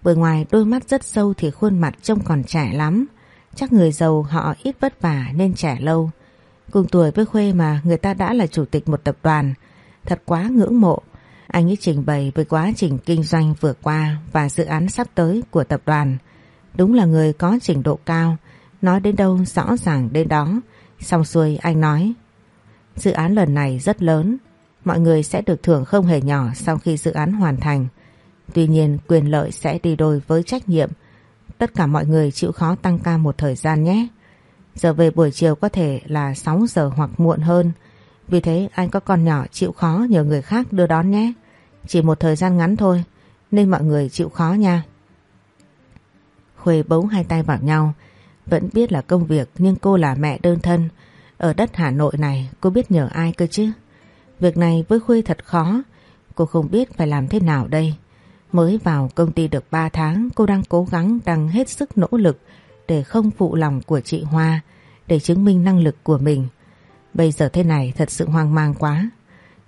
Bởi ngoài đôi mắt rất sâu thì khuôn mặt trông còn trẻ lắm. Chắc người giàu họ ít vất vả nên trẻ lâu. Cùng tuổi với Khuê mà người ta đã là chủ tịch một tập đoàn. Thật quá ngưỡng mộ. Anh ấy trình bày về quá trình kinh doanh vừa qua và dự án sắp tới của tập đoàn. Đúng là người có trình độ cao, nói đến đâu rõ ràng đến đó. Xong xuôi anh nói, dự án lần này rất lớn, mọi người sẽ được thưởng không hề nhỏ sau khi dự án hoàn thành. Tuy nhiên quyền lợi sẽ đi đôi với trách nhiệm tất cả mọi người chịu khó tăng ca một thời gian nhé. Giờ về buổi chiều có thể là 6 giờ hoặc muộn hơn. Vì thế, anh có con nhỏ chịu khó nhờ người khác đưa đón nhé. Chỉ một thời gian ngắn thôi, nên mọi người chịu khó nha. Khuê bấu hai tay vào nhau. Vẫn biết là công việc, nhưng cô là mẹ đơn thân. Ở đất Hà Nội này, cô biết nhờ ai cơ chứ. Việc này với Khuê thật khó. Cô không biết phải làm thế nào đây. Mới vào công ty được 3 tháng cô đang cố gắng đang hết sức nỗ lực để không phụ lòng của chị Hoa để chứng minh năng lực của mình. Bây giờ thế này thật sự hoang mang quá.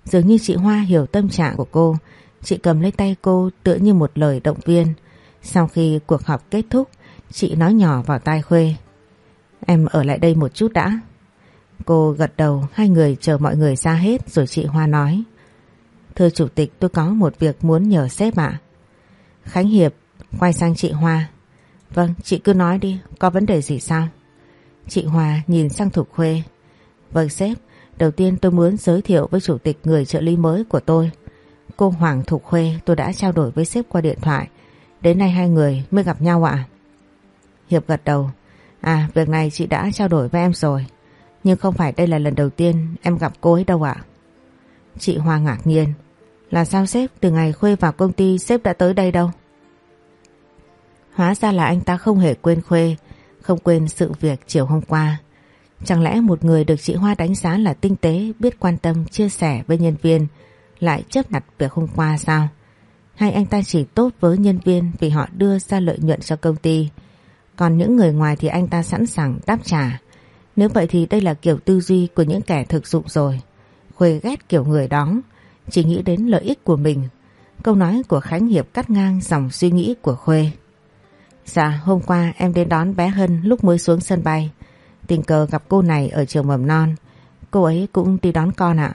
Dường như chị Hoa hiểu tâm trạng của cô, chị cầm lấy tay cô tựa như một lời động viên. Sau khi cuộc họp kết thúc, chị nói nhỏ vào tai Khuê. Em ở lại đây một chút đã. Cô gật đầu, hai người chờ mọi người ra hết rồi chị Hoa nói. Thưa Chủ tịch tôi có một việc muốn nhờ sếp ạ. Khánh Hiệp quay sang chị Hoa. Vâng, chị cứ nói đi, có vấn đề gì sao? Chị Hoa nhìn sang Thục Khuê. Vâng sếp, đầu tiên tôi muốn giới thiệu với chủ tịch người trợ lý mới của tôi. Cô Hoàng Thục Khuê tôi đã trao đổi với sếp qua điện thoại. Đến nay hai người mới gặp nhau ạ. Hiệp gật đầu. À, việc này chị đã trao đổi với em rồi. Nhưng không phải đây là lần đầu tiên em gặp cô ấy đâu ạ. Chị Hoa ngạc nhiên. Là sao sếp từ ngày Khuê vào công ty sếp đã tới đây đâu? Hóa ra là anh ta không hề quên Khuê, không quên sự việc chiều hôm qua. Chẳng lẽ một người được chị Hoa đánh giá là tinh tế, biết quan tâm, chia sẻ với nhân viên, lại chấp nặt việc hôm qua sao? Hay anh ta chỉ tốt với nhân viên vì họ đưa ra lợi nhuận cho công ty, còn những người ngoài thì anh ta sẵn sàng đáp trả. Nếu vậy thì đây là kiểu tư duy của những kẻ thực dụng rồi. Khuê ghét kiểu người đó, chỉ nghĩ đến lợi ích của mình. Câu nói của Khánh Hiệp cắt ngang dòng suy nghĩ của Khuê. Dạ hôm qua em đến đón bé Hân lúc mới xuống sân bay. Tình cờ gặp cô này ở trường mầm non. Cô ấy cũng đi đón con ạ.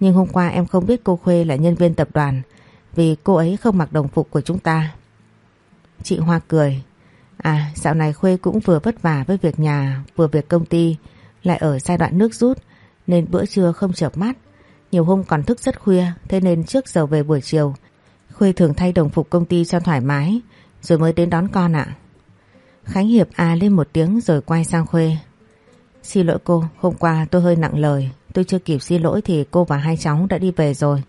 Nhưng hôm qua em không biết cô Khuê là nhân viên tập đoàn, vì cô ấy không mặc đồng phục của chúng ta. Chị Hoa cười. À dạo này Khuê cũng vừa vất vả với việc nhà, vừa việc công ty, lại ở giai đoạn nước rút, nên bữa trưa không chợp mắt. Nhiều hôm còn thức rất khuya thế nên trước giờ về buổi chiều Khuê thường thay đồng phục công ty cho thoải mái rồi mới đến đón con ạ. Khánh Hiệp à lên một tiếng rồi quay sang Khuê. Xin lỗi cô, hôm qua tôi hơi nặng lời. Tôi chưa kịp xin lỗi thì cô và hai cháu đã đi về rồi.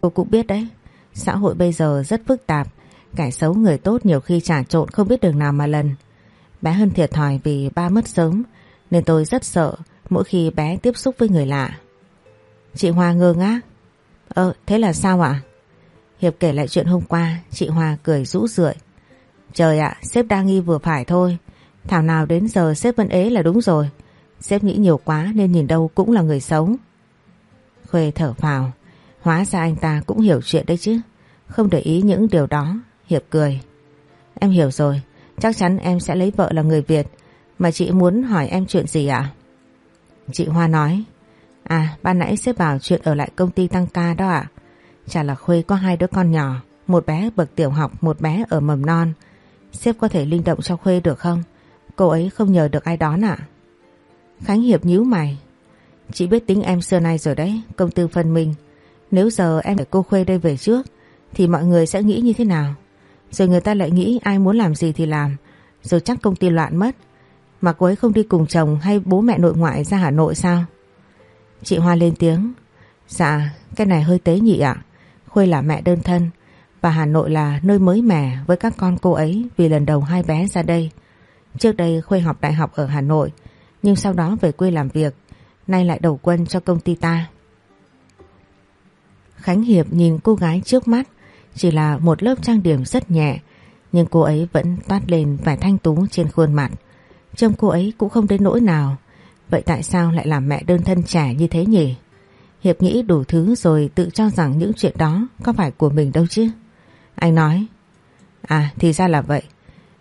Cô cũng biết đấy, xã hội bây giờ rất phức tạp. Kẻ xấu người tốt nhiều khi trả trộn không biết đường nào mà lần. Bé hơn thiệt thòi vì ba mất sớm nên tôi rất sợ mỗi khi bé tiếp xúc với người lạ. Chị Hoa ngơ ngác. Ờ, thế là sao ạ? Hiệp kể lại chuyện hôm qua, chị Hoa cười rũ rượi. Trời ạ, sếp đa nghi vừa phải thôi. Thảo nào đến giờ sếp vẫn ế là đúng rồi. Sếp nghĩ nhiều quá nên nhìn đâu cũng là người xấu. Khuê thở phào. Hóa ra anh ta cũng hiểu chuyện đấy chứ. Không để ý những điều đó. Hiệp cười. Em hiểu rồi. Chắc chắn em sẽ lấy vợ là người Việt. Mà chị muốn hỏi em chuyện gì ạ? Chị Hoa nói. À, ban nãy sếp bảo chuyện ở lại công ty tăng ca đó ạ. Chả là Khuê có hai đứa con nhỏ. Một bé bậc tiểu học, một bé ở mầm non. Sếp có thể linh động cho Khuê được không? Cô ấy không nhờ được ai đón ạ. Khánh Hiệp nhíu mày. Chị biết tính em xưa nay rồi đấy, công tư phân minh. Nếu giờ em để cô Khuê đây về trước, thì mọi người sẽ nghĩ như thế nào? Rồi người ta lại nghĩ ai muốn làm gì thì làm, rồi chắc công ty loạn mất. Mà cô ấy không đi cùng chồng hay bố mẹ nội ngoại ra Hà Nội sao? Chị Hoa lên tiếng. Dạ, cái này hơi tế nhị ạ. Khuê là mẹ đơn thân, và Hà Nội là nơi mới mẻ với các con cô ấy vì lần đầu hai bé ra đây. Trước đây Khuê học đại học ở Hà Nội nhưng sau đó về quê làm việc nay lại đầu quân cho công ty ta. Khánh Hiệp nhìn cô gái trước mắt chỉ là một lớp trang điểm rất nhẹ nhưng cô ấy vẫn toát lên vẻ thanh tú trên khuôn mặt. Trông cô ấy cũng không đến nỗi nào vậy tại sao lại làm mẹ đơn thân trẻ như thế nhỉ? Hiệp nghĩ đủ thứ rồi tự cho rằng những chuyện đó có phải của mình đâu chứ. Anh nói À thì ra là vậy.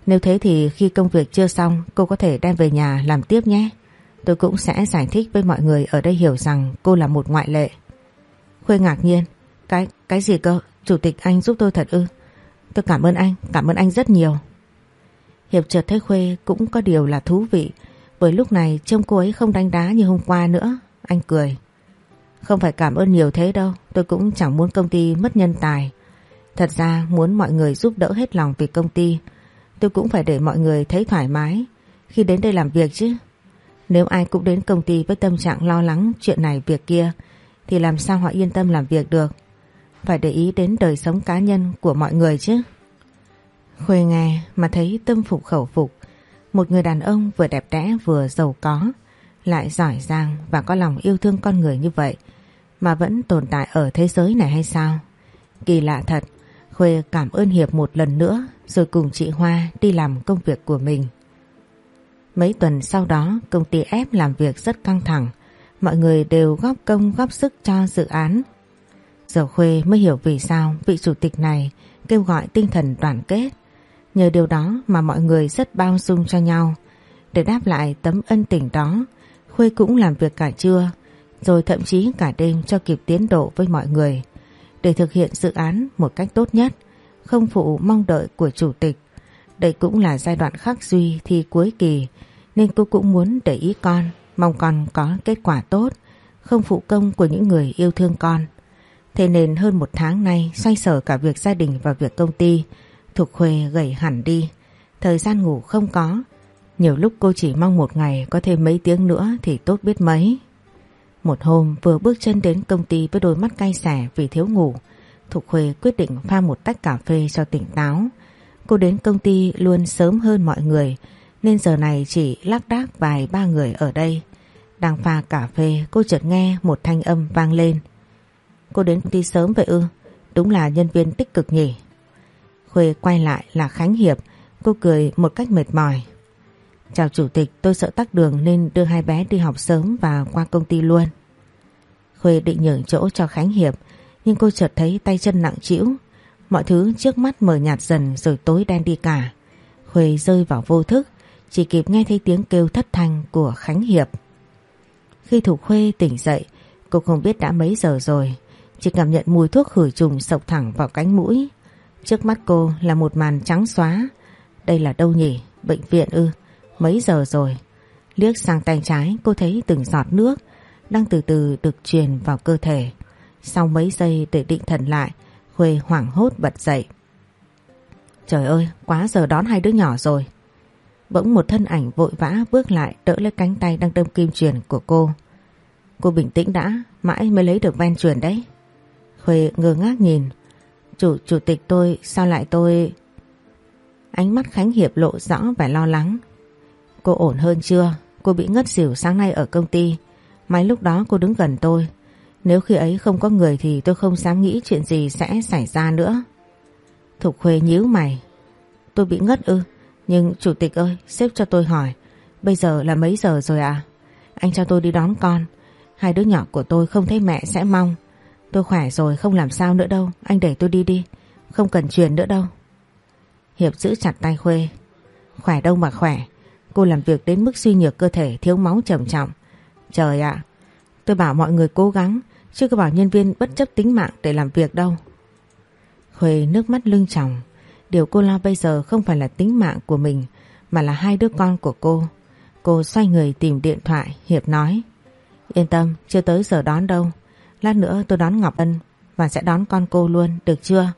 Nếu thế thì khi công việc chưa xong, Cô có thể đem về nhà làm tiếp nhé. Tôi cũng sẽ giải thích với mọi người ở đây hiểu rằng cô là một ngoại lệ. Khuê ngạc nhiên, Cái cái gì cơ? Chủ tịch anh giúp tôi thật ư? Tôi cảm ơn anh, Cảm ơn anh rất nhiều. Hiệp chợt thấy Khuê cũng có điều là thú vị. Bởi lúc này, trông cô ấy không đánh đá như hôm qua nữa Anh cười Không phải cảm ơn nhiều thế đâu, Tôi cũng chẳng muốn công ty mất nhân tài Thật ra, muốn mọi người giúp đỡ hết lòng vì công ty. tôi cũng phải để mọi người thấy thoải mái khi đến đây làm việc chứ. Nếu ai cũng đến công ty với tâm trạng lo lắng chuyện này việc kia, thì làm sao họ yên tâm làm việc được. Phải để ý đến đời sống cá nhân của mọi người chứ. Khuê nghe mà thấy tâm phục khẩu phục. Một người đàn ông vừa đẹp đẽ vừa giàu có, lại giỏi giang và có lòng yêu thương con người như vậy mà vẫn tồn tại ở thế giới này hay sao? Kỳ lạ thật, Khuê cảm ơn Hiệp một lần nữa rồi cùng chị Hoa đi làm công việc của mình. Mấy tuần sau đó công ty ép làm việc rất căng thẳng, mọi người đều góp công góp sức cho dự án. Giờ Khuê mới hiểu vì sao vị chủ tịch này kêu gọi tinh thần đoàn kết. Nhờ điều đó mà mọi người rất bao dung cho nhau. Để đáp lại tấm ân tình đó, Khuê cũng làm việc cả trưa, rồi thậm chí cả đêm cho kịp tiến độ với mọi người. Để thực hiện dự án một cách tốt nhất, không phụ mong đợi của chủ tịch. Đây cũng là giai đoạn khắc duy thi cuối kỳ, nên cô cũng muốn để ý con, mong con có kết quả tốt, không phụ công của những người yêu thương con. Thế nên hơn một tháng nay xoay sở cả việc gia đình và việc công ty, Thục Khuê gầy hẳn đi, thời gian ngủ không có. Nhiều lúc cô chỉ mong một ngày có thêm mấy tiếng nữa thì tốt biết mấy. Một hôm vừa bước chân đến công ty với đôi mắt cay xẻ vì thiếu ngủ, Thục Khuê quyết định pha một tách cà phê cho tỉnh táo. Cô đến công ty luôn sớm hơn mọi người nên giờ này chỉ lác đác vài ba người ở đây. Đang pha cà phê cô chợt nghe một thanh âm vang lên. Cô đến công ty sớm vậy ư? Đúng là nhân viên tích cực nhỉ? Khuê quay lại là Khánh Hiệp, cô cười một cách mệt mỏi. Chào chủ tịch, tôi sợ tắc đường nên đưa hai bé đi học sớm và qua công ty luôn. Khuê định nhường chỗ cho Khánh Hiệp, nhưng cô chợt thấy tay chân nặng trĩu, mọi thứ trước mắt mờ nhạt dần rồi tối đen đi cả. Khuê rơi vào vô thức, chỉ kịp nghe thấy tiếng kêu thất thanh của Khánh Hiệp. Khi Thủ Khuê tỉnh dậy, cô không biết đã mấy giờ rồi, chỉ cảm nhận mùi thuốc khử trùng sộc thẳng vào cánh mũi. Trước mắt cô là một màn trắng xóa. Đây là đâu nhỉ? Bệnh viện ư? Mấy giờ rồi? Liếc sang tay trái cô thấy từng giọt nước đang từ từ được truyền vào cơ thể. Sau mấy giây để định thần lại, Khuê hoảng hốt bật dậy. Trời ơi, quá giờ đón hai đứa nhỏ rồi. Bỗng một thân ảnh vội vã bước lại đỡ lấy cánh tay đang đâm kim truyền của cô. Cô bình tĩnh đã, mãi mới lấy được ven truyền đấy. Khuê ngơ ngác nhìn. Chủ, chủ tịch tôi, sao lại tôi... Ánh mắt Khánh Hiệp lộ rõ vẻ lo lắng. Cô ổn hơn chưa? Cô bị ngất xỉu sáng nay ở công ty. mấy lúc đó cô đứng gần tôi. Nếu khi ấy không có người thì tôi không dám nghĩ chuyện gì sẽ xảy ra nữa. Thục Khuê nhíu mày. Tôi bị ngất ư? Nhưng chủ tịch ơi, xếp cho tôi hỏi. Bây giờ là mấy giờ rồi à? Anh cho tôi đi đón con. Hai đứa nhỏ của tôi không thấy mẹ sẽ mong. Tôi khỏe rồi không làm sao nữa đâu. Anh để tôi đi đi. Không cần truyền nữa đâu. Hiệp giữ chặt tay Khuê. Khỏe đâu mà khỏe. Cô làm việc đến mức suy nhược cơ thể thiếu máu trầm trọng. Trời ạ, tôi bảo mọi người cố gắng, chứ có bảo nhân viên bất chấp tính mạng để làm việc đâu. Khuê nước mắt lưng tròng. Điều cô lo bây giờ không phải là tính mạng của mình, mà là hai đứa con của cô. Cô xoay người tìm điện thoại, Hiệp nói. Yên tâm, chưa tới giờ đón đâu. Lát nữa tôi đón Ngọc Ân và sẽ đón con cô luôn, được chưa?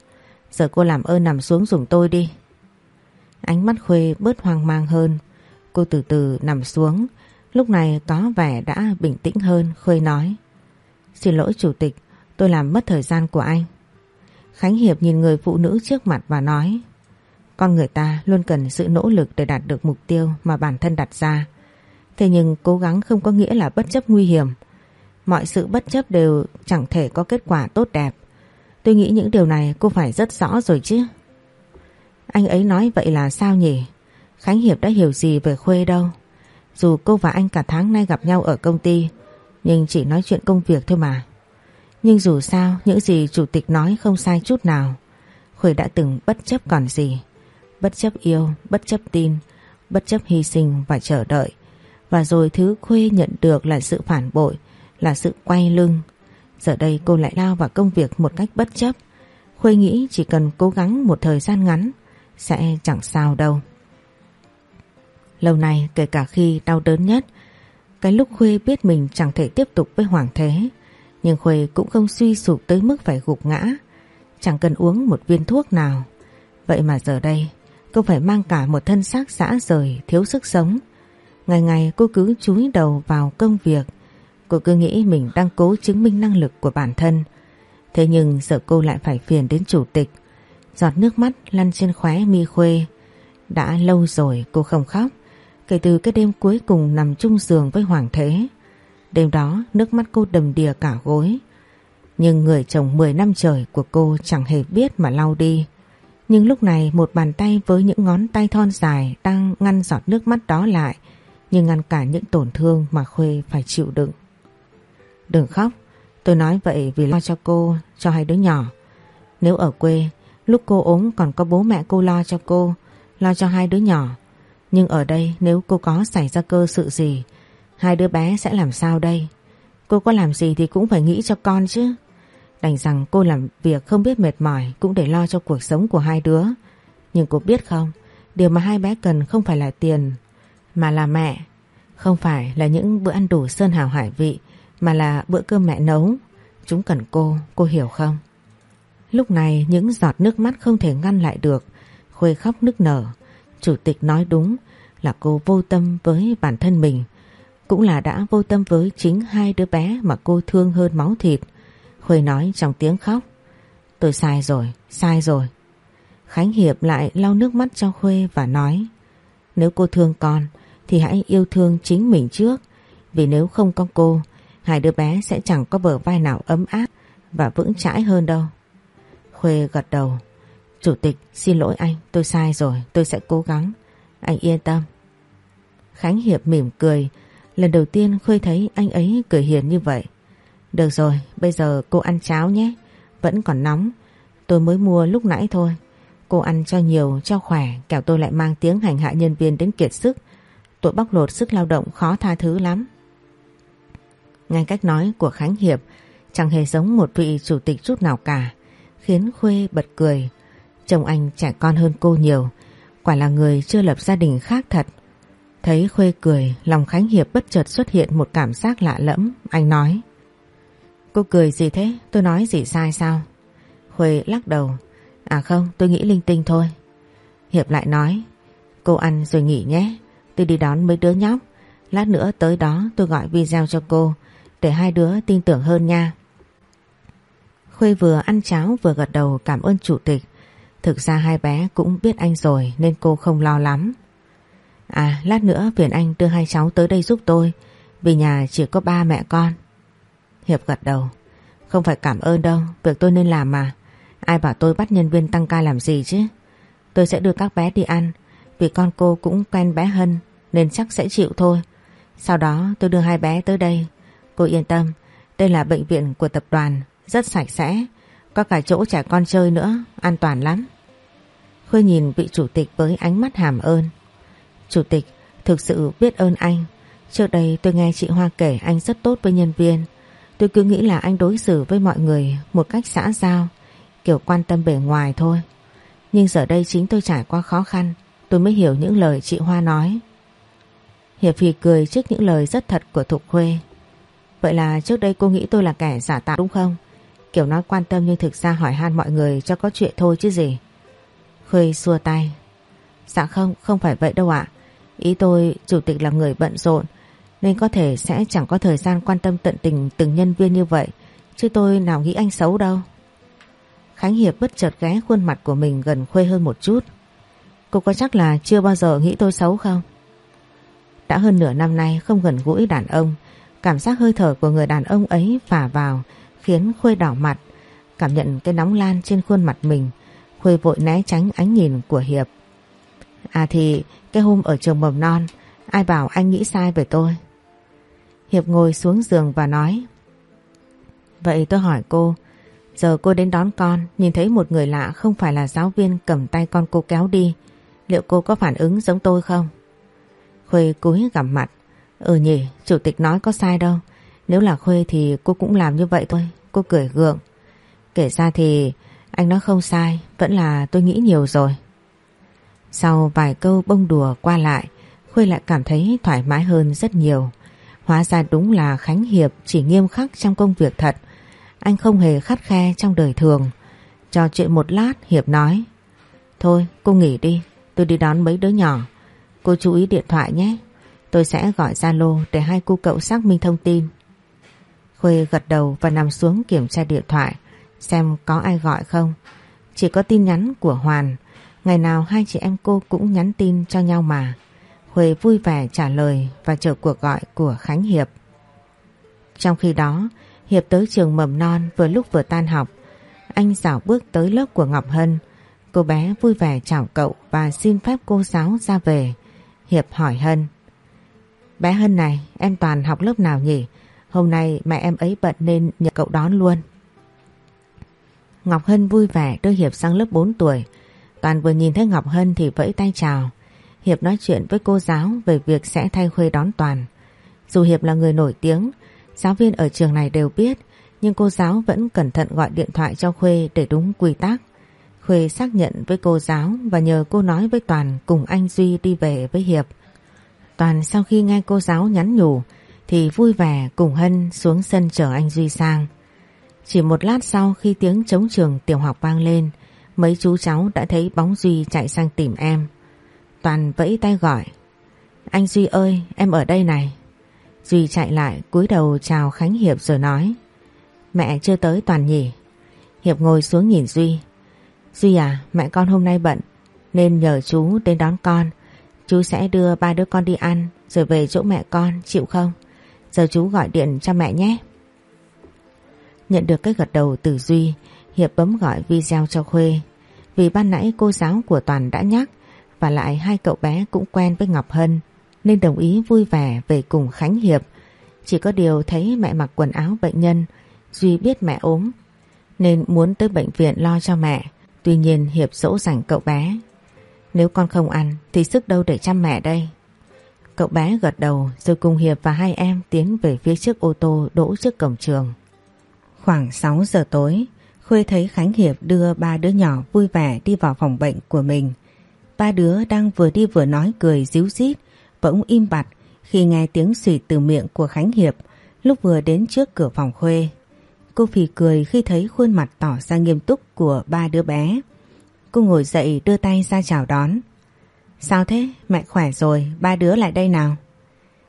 Giờ cô làm ơn nằm xuống dùng tôi đi. Ánh mắt Khuê bớt hoang mang hơn. Cô từ từ nằm xuống. Lúc này có vẻ đã bình tĩnh hơn, Khuê nói. Xin lỗi chủ tịch, tôi làm mất thời gian của anh. Khánh Hiệp nhìn người phụ nữ trước mặt và nói Con người ta luôn cần sự nỗ lực để đạt được mục tiêu mà bản thân đặt ra. Thế nhưng cố gắng không có nghĩa là bất chấp nguy hiểm. Mọi sự bất chấp đều chẳng thể có kết quả tốt đẹp. Tôi nghĩ những điều này cô phải rất rõ rồi chứ. Anh ấy nói vậy là sao nhỉ? Khánh Hiệp đã hiểu gì về Khuê đâu. Dù cô và anh cả tháng nay gặp nhau ở công ty, nhưng chỉ nói chuyện công việc thôi mà. Nhưng dù sao, những gì chủ tịch nói không sai chút nào. Khuê đã từng bất chấp còn gì. Bất chấp yêu, bất chấp tin, bất chấp hy sinh và chờ đợi. Và rồi thứ Khuê nhận được là sự phản bội, là sự quay lưng. Giờ đây cô lại lao vào công việc một cách bất chấp. Khuê nghĩ chỉ cần cố gắng một thời gian ngắn sẽ chẳng sao đâu. Lâu nay kể cả khi đau đớn nhất, cái lúc Khuê biết mình chẳng thể tiếp tục với Hoàng Thế, nhưng Khuê cũng không suy sụp tới mức phải gục ngã, chẳng cần uống một viên thuốc nào. Vậy mà giờ đây, Cô phải mang cả một thân xác xã rời thiếu sức sống. Ngày ngày cô cứ chúi đầu vào công việc. Cô cứ nghĩ mình đang cố chứng minh năng lực của bản thân. Thế nhưng giờ cô lại phải phiền đến chủ tịch. Giọt nước mắt lăn trên khóe mi khuê. Đã lâu rồi cô không khóc. Kể từ cái đêm cuối cùng nằm chung giường với Hoàng Thế. Đêm đó nước mắt cô đầm đìa cả gối. Nhưng người chồng 10 năm trời của cô chẳng hề biết mà lau đi. Nhưng lúc này một bàn tay với những ngón tay thon dài đang ngăn giọt nước mắt đó lại, nhưng ngăn cả những tổn thương mà Khuê phải chịu đựng. Đừng khóc, tôi nói vậy vì lo cho cô, cho hai đứa nhỏ. Nếu ở quê, lúc cô ốm còn có bố mẹ cô lo cho cô, lo cho hai đứa nhỏ. Nhưng ở đây nếu cô có xảy ra cơ sự gì, hai đứa bé sẽ làm sao đây? Cô có làm gì thì cũng phải nghĩ cho con chứ. Đành rằng cô làm việc không biết mệt mỏi cũng để lo cho cuộc sống của hai đứa. Nhưng cô biết không, điều mà hai bé cần không phải là tiền, mà là mẹ. Không phải là những bữa ăn đủ sơn hào hải vị, mà là bữa cơm mẹ nấu. Chúng cần cô, cô hiểu không? Lúc này những giọt nước mắt không thể ngăn lại được. Khuê khóc nức nở. Chủ tịch nói đúng là cô vô tâm với bản thân mình. Cũng là đã vô tâm với chính hai đứa bé mà cô thương hơn máu thịt. Khuê nói trong tiếng khóc. Tôi sai rồi, sai rồi. Khánh Hiệp lại lau nước mắt cho Khuê và nói Nếu cô thương con thì hãy yêu thương chính mình trước vì nếu không có cô hai đứa bé sẽ chẳng có bờ vai nào ấm áp và vững chãi hơn đâu. Khuê gật đầu Chủ tịch xin lỗi anh tôi sai rồi tôi sẽ cố gắng Anh yên tâm Khánh Hiệp mỉm cười Lần đầu tiên Khuê thấy anh ấy cười hiền như vậy được rồi, bây giờ cô ăn cháo nhé. Vẫn còn nóng. Tôi mới mua lúc nãy thôi. Cô ăn cho nhiều, cho khỏe, kẻo tôi lại mang tiếng hành hạ nhân viên đến kiệt sức. Tội bóc lột sức lao động khó tha thứ lắm. Ngay cách nói của Khánh Hiệp chẳng hề giống một vị chủ tịch chút nào cả, khiến Khuê bật cười. Chồng anh trẻ con hơn cô nhiều, quả là người chưa lập gia đình khác thật. Thấy Khuê cười, lòng Khánh Hiệp bất chợt xuất hiện một cảm giác lạ lẫm, anh nói. Cô cười gì thế? Tôi nói gì sai sao? Khuê lắc đầu. À không, tôi nghĩ linh tinh thôi. Hiệp lại nói. Cô ăn rồi nghỉ nhé. Tôi đi đón mấy đứa nhóc. Lát nữa tới đó tôi gọi video cho cô. Để hai đứa tin tưởng hơn nha. Khuê vừa ăn cháo vừa gật đầu cảm ơn chủ tịch. Thực ra hai bé cũng biết anh rồi nên cô không lo lắm. À lát nữa phiền anh đưa hai cháu tới đây giúp tôi. Vì nhà chỉ có ba mẹ con. Hiệp gật đầu. Không phải cảm ơn đâu, việc tôi nên làm mà. Ai bảo tôi bắt nhân viên tăng ca làm gì chứ? Tôi sẽ đưa các bé đi ăn, vì con cô cũng quen bé Hân nên chắc sẽ chịu thôi. Sau đó tôi đưa hai bé tới đây. Cô yên tâm, đây là bệnh viện của tập đoàn, rất sạch sẽ, có cả chỗ trẻ con chơi nữa, an toàn lắm. Khôi nhìn vị chủ tịch với ánh mắt hàm ơn. Chủ tịch, thực sự biết ơn anh. Trước đây tôi nghe chị Hoa kể anh rất tốt với nhân viên. Tôi cứ nghĩ là anh đối xử với mọi người một cách xã giao, kiểu quan tâm bề ngoài thôi. Nhưng giờ đây chính tôi trải qua khó khăn, tôi mới hiểu những lời chị Hoa nói. Hiệp phi cười trước những lời rất thật của Thục Khuê. Vậy là trước đây cô nghĩ tôi là kẻ giả tạo đúng không? Kiểu nói quan tâm nhưng thực ra hỏi han mọi người cho có chuyện thôi chứ gì. Khơi xua tay. Dạ không, không phải vậy đâu ạ. Ý tôi, chủ tịch là người bận rộn, nên có thể sẽ chẳng có thời gian quan tâm tận tình từng nhân viên như vậy Chứ tôi nào nghĩ anh xấu đâu Khánh Hiệp bất chợt ghé khuôn mặt của mình gần khuê hơn một chút Cô có chắc là chưa bao giờ nghĩ tôi xấu không? Đã hơn nửa năm nay không gần gũi đàn ông Cảm giác hơi thở của người đàn ông ấy phả vào, Khiến Khuê đỏ mặt, Cảm nhận cái nóng lan trên khuôn mặt mình. Khuê vội né tránh ánh nhìn của Hiệp. À thì, cái hôm ở trường mầm non, Ai bảo anh nghĩ sai về tôi? Hiệp ngồi xuống giường và nói, Vậy tôi hỏi cô, Giờ cô đến đón con, Nhìn thấy một người lạ không phải là giáo viên Cầm tay con cô kéo đi, Liệu cô có phản ứng giống tôi không? Khuê cúi gằm mặt Ừ nhỉ chủ tịch nói có sai đâu Nếu là Khuê thì cô cũng làm như vậy thôi Cô cười gượng Kể ra thì anh nói không sai Vẫn là tôi nghĩ nhiều rồi Sau vài câu bông đùa qua lại Khuê lại cảm thấy thoải mái hơn rất nhiều Hóa ra đúng là Khánh Hiệp chỉ nghiêm khắc trong công việc thật. Anh không hề khắt khe trong đời thường. Trò chuyện một lát Hiệp nói Thôi cô nghỉ đi, tôi đi đón mấy đứa nhỏ. Cô chú ý điện thoại nhé. Tôi sẽ gọi Zalo để hai cô cậu xác minh thông tin. Khuê gật đầu và nằm xuống kiểm tra điện thoại xem có ai gọi không. Chỉ có tin nhắn của Hoàn. Ngày nào hai chị em cô cũng nhắn tin cho nhau mà. Khuê vui vẻ trả lời và chờ cuộc gọi của Khánh Hiệp. Trong khi đó, Hiệp tới trường mầm non vừa lúc vừa tan học. Anh dạo bước tới lớp của Ngọc Hân. Cô bé vui vẻ chào cậu và xin phép cô giáo ra về. Hiệp hỏi Hân. Bé Hân này, em toàn học lớp nào nhỉ? Hôm nay mẹ em ấy bận nên nhờ cậu đón luôn. Ngọc Hân vui vẻ đưa Hiệp sang lớp 4 tuổi. Toàn vừa nhìn thấy Ngọc Hân thì vẫy tay chào. Hiệp nói chuyện với cô giáo về việc sẽ thay Khuê đón Toàn. Dù Hiệp là người nổi tiếng, giáo viên ở trường này đều biết, nhưng cô giáo vẫn cẩn thận gọi điện thoại cho Khuê để đúng quy tắc. Khuê xác nhận với cô giáo và nhờ cô nói với Toàn cùng anh Duy đi về với Hiệp. Toàn sau khi nghe cô giáo nhắn nhủ thì vui vẻ cùng Hân xuống sân chờ anh Duy sang. Chỉ một lát sau khi tiếng chống trường tiểu học vang lên, mấy chú cháu đã thấy bóng Duy chạy sang tìm em. Toàn vẫy tay gọi. Anh Duy ơi, em ở đây này. Duy chạy lại cúi đầu chào Khánh Hiệp rồi nói. Mẹ chưa tới Toàn nhỉ? Hiệp ngồi xuống nhìn Duy. Duy à, mẹ con hôm nay bận nên nhờ chú đến đón con. Chú sẽ đưa ba đứa con đi ăn rồi về chỗ mẹ con, chịu không? Giờ chú gọi điện cho mẹ nhé. Nhận được cái gật đầu từ Duy, Hiệp bấm gọi video cho Khuê. Vì ban nãy cô giáo của Toàn đã nhắc và lại hai cậu bé cũng quen với Ngọc Hân nên đồng ý vui vẻ về cùng Khánh Hiệp. Chỉ có điều thấy mẹ mặc quần áo bệnh nhân, Duy biết mẹ ốm nên muốn tới bệnh viện lo cho mẹ. Tuy nhiên Hiệp dỗ dành cậu bé. Nếu con không ăn thì sức đâu để chăm mẹ đây. Cậu bé gật đầu rồi cùng Hiệp và hai em tiến về phía trước ô tô đỗ trước cổng trường. Khoảng 6 giờ tối, Khuê thấy Khánh Hiệp đưa ba đứa nhỏ vui vẻ đi vào phòng bệnh của mình. Ba đứa đang vừa đi vừa nói cười díu dít, bỗng im bặt khi nghe tiếng xỉ từ miệng của Khánh Hiệp lúc vừa đến trước cửa phòng Khuê. Cô phì cười khi thấy khuôn mặt tỏ ra nghiêm túc của ba đứa bé. Cô ngồi dậy đưa tay ra chào đón. Sao thế? Mẹ khỏe rồi, ba đứa lại đây nào.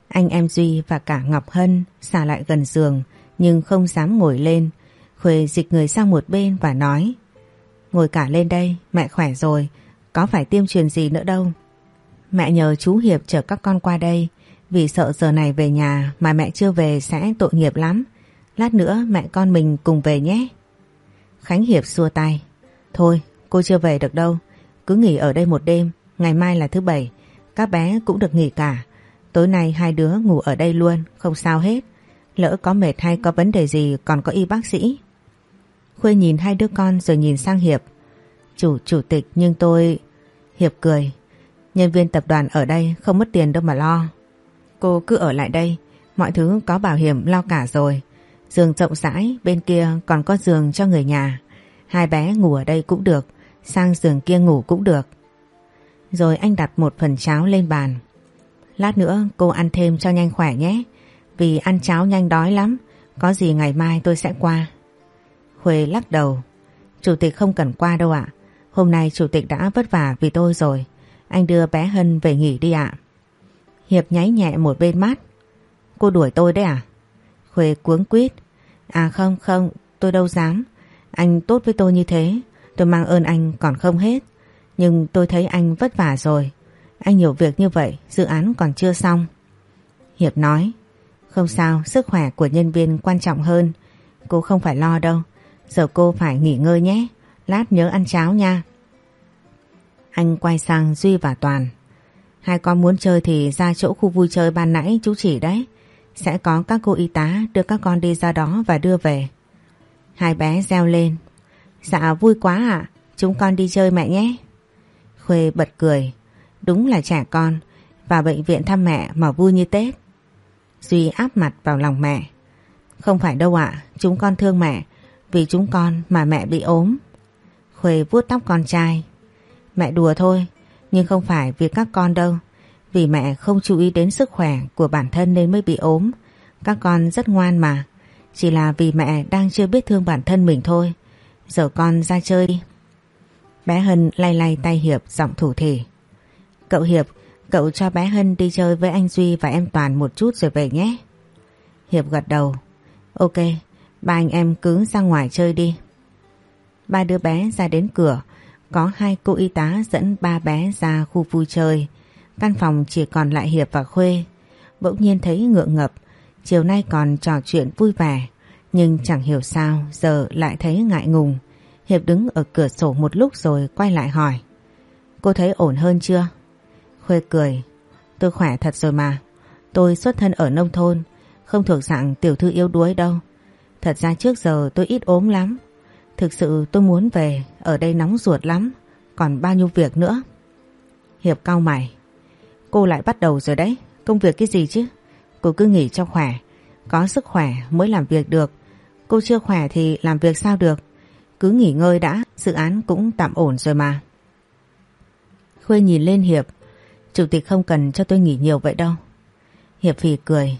Anh em Duy và cả Ngọc Hân xả lại gần giường nhưng không dám ngồi lên. Khuê dịch người sang một bên và nói Ngồi cả lên đây, mẹ khỏe rồi, có phải tiêm truyền gì nữa đâu. Mẹ nhờ chú Hiệp chở các con qua đây vì sợ giờ này về nhà mà mẹ chưa về sẽ tội nghiệp lắm. Lát nữa mẹ con mình cùng về nhé. Khánh Hiệp xua tay. Thôi, cô chưa về được đâu. Cứ nghỉ ở đây một đêm, ngày mai là thứ bảy. Các bé cũng được nghỉ cả. Tối nay hai đứa ngủ ở đây luôn, không sao hết. Lỡ có mệt hay có vấn đề gì còn có y bác sĩ. Khuê nhìn hai đứa con rồi nhìn sang Hiệp. Chủ, chủ tịch nhưng tôi... Hiệp cười. Nhân viên tập đoàn ở đây không mất tiền đâu mà lo. Cô cứ ở lại đây, mọi thứ có bảo hiểm lo cả rồi. Giường rộng rãi, bên kia còn có giường cho người nhà. Hai bé ngủ ở đây cũng được, sang giường kia ngủ cũng được. Rồi anh đặt một phần cháo lên bàn. Lát nữa cô ăn thêm cho nhanh khỏe nhé. Vì ăn cháo nhanh đói lắm, có gì ngày mai tôi sẽ qua. Khuê lắc đầu. Chủ tịch không cần qua đâu ạ. Hôm nay chủ tịch đã vất vả vì tôi rồi. Anh đưa bé Hân về nghỉ đi ạ. Hiệp nháy nhẹ một bên mắt. Cô đuổi tôi đấy à? Khuê cuống quýt. À không không, tôi đâu dám. Anh tốt với tôi như thế, tôi mang ơn anh còn không hết. Nhưng tôi thấy anh vất vả rồi. Anh nhiều việc như vậy, dự án còn chưa xong. Hiệp nói, không sao, sức khỏe của nhân viên quan trọng hơn. Cô không phải lo đâu. Giờ cô phải nghỉ ngơi nhé. Lát nhớ ăn cháo nha. Anh quay sang Duy và Toàn. Hai con muốn chơi thì ra chỗ khu vui chơi ban nãy chú chỉ đấy. Sẽ có các cô y tá đưa các con đi ra đó và đưa về. Hai bé reo lên. Dạ vui quá ạ. Chúng con đi chơi mẹ nhé. Khuê bật cười. Đúng là trẻ con. Vào bệnh viện thăm mẹ mà vui như Tết. Duy áp mặt vào lòng mẹ. Không phải đâu ạ, chúng con thương mẹ, vì chúng con mà mẹ bị ốm. Khuê vuốt tóc con trai. Mẹ đùa thôi, nhưng không phải vì các con đâu. Vì mẹ không chú ý đến sức khỏe của bản thân nên mới bị ốm. Các con rất ngoan mà. Chỉ là vì mẹ đang chưa biết thương bản thân mình thôi. Giờ con ra chơi đi. Bé Hân lay lay tay Hiệp giọng thủ thể. Cậu Hiệp, cậu cho bé Hân đi chơi với anh Duy và em Toàn một chút rồi về nhé. Hiệp gật đầu. Ok, ba anh em cứ ra ngoài chơi đi. Ba đứa bé ra đến cửa, có hai cô y tá dẫn ba bé ra khu vui chơi. Căn phòng chỉ còn lại Hiệp và Khuê. Bỗng nhiên thấy ngượng ngập, chiều nay còn trò chuyện vui vẻ. Nhưng chẳng hiểu sao giờ lại thấy ngại ngùng. Hiệp đứng ở cửa sổ một lúc rồi quay lại hỏi. Cô thấy ổn hơn chưa? Khuê cười. Tôi khỏe thật rồi mà. Tôi xuất thân ở nông thôn, không thuộc dạng tiểu thư yếu đuối đâu. Thật ra trước giờ tôi ít ốm lắm. Thực sự tôi muốn về, ở đây nóng ruột lắm. Còn bao nhiêu việc nữa. Hiệp cau mày. Cô lại bắt đầu rồi đấy. Công việc cái gì chứ? Cô cứ nghỉ cho khỏe. Có sức khỏe mới làm việc được. Cô chưa khỏe thì làm việc sao được. Cứ nghỉ ngơi đã, dự án cũng tạm ổn rồi mà. Khuê nhìn lên Hiệp. Chủ tịch không cần cho tôi nghỉ nhiều vậy đâu. Hiệp phì cười.